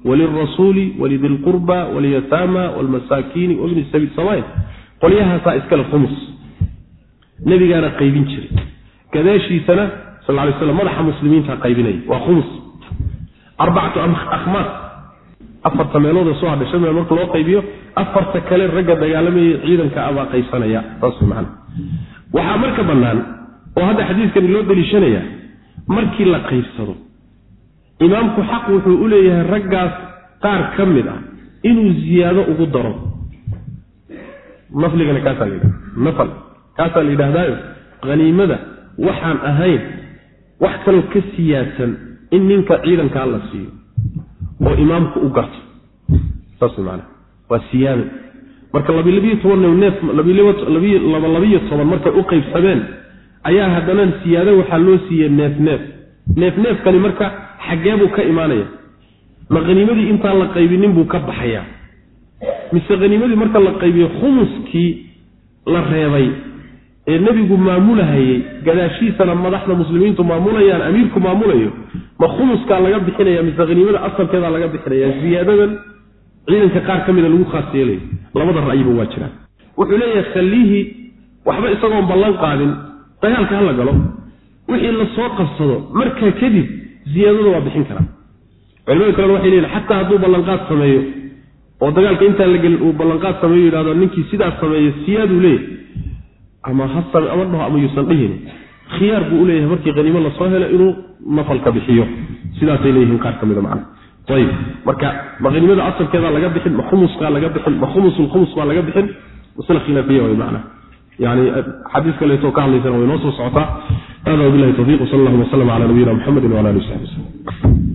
walirasuuli walidi lqurba walyataama walmasaakiini wabni sabiil somaaya qolyahaasaa iskale khumus nebigaana qaybin jiray gadaashiisana sal lay slam madaxa muslimiinta qaybinaya waa khumus arbacatu akhmaas afarta meeloodee soo hadhay shan meel marka loo qaybiyo afarta kale ragga dagaalamayay ciidanka abaa qaybsanaya saas man waxaa marka bannaan oo hadda xadiiskani loo daliishanaya markii la qaybsado imaamku xaq wuxuu u leeyahay raggaas qaar ka mid ah inuu ziyaado ugu daro. Nafligana kaasaa la yidhahda nafal. Kaasaa la yidhahdaayo haniimada waxaan ahayn wax kaloo ka siyaadsan in ninka ciidankaa la siiyo oo imaamku u garto. Saas maana waa siyaado marka labilabiyo toban neef labiyo toban markay u qaybsameen ayaa haddana siyaado waxaa loo siiyey neef neef. Neef neefkani marka xaggee buu ka imaanaya. Ma haniimadii intaan la qaybinin buu ka baxayaa. Mise haniimadii marka la qaybiyo khumuskii la reebay ee nebigu maamulahayey gadaashiisana madaxda muslimiintu maamulayaan amiirku maamulayo ma khumuskaa laga bixinaya mise haniimada asalkeedaa laga bixinaya ziyaadadan ciidanka qaar ka mida lagu khaas yeelayo labada ra'yiba waa jiraan. Wuxuu leeyahay khallihii waxba isagoon ballan qaadin dagaalka hala galo. Wixii la soo qabsado markaa kadib ziyaadada waa bixin karaa culimada kalena waxay leeyihiin xataa hadduu ballanqaad sameeyo oo dagaalka intaan la gelin uu ballanqaad sameeyo yidhahdo ninkii sidaas sameeyo siyaaduu leeyahy ama ha ama dhaho ama yuusan dhihin. Khiyaar buu uleeyahay markii haniimo la soo helo inuu nafalka bixiyo. Sidaasay leeyihiin qaar ka mida macna. Ayib. Marka ma asalkeedaa laga bixin ma laga bixin ma baa laga bixin masle khilaafiya way macna. Yani xadiis kaleeto ka hadlaysana way noo soo socotaa hada tawfiq wsal allahuma wslm cala nabiyina muxamedi wala ali w saxbi wslm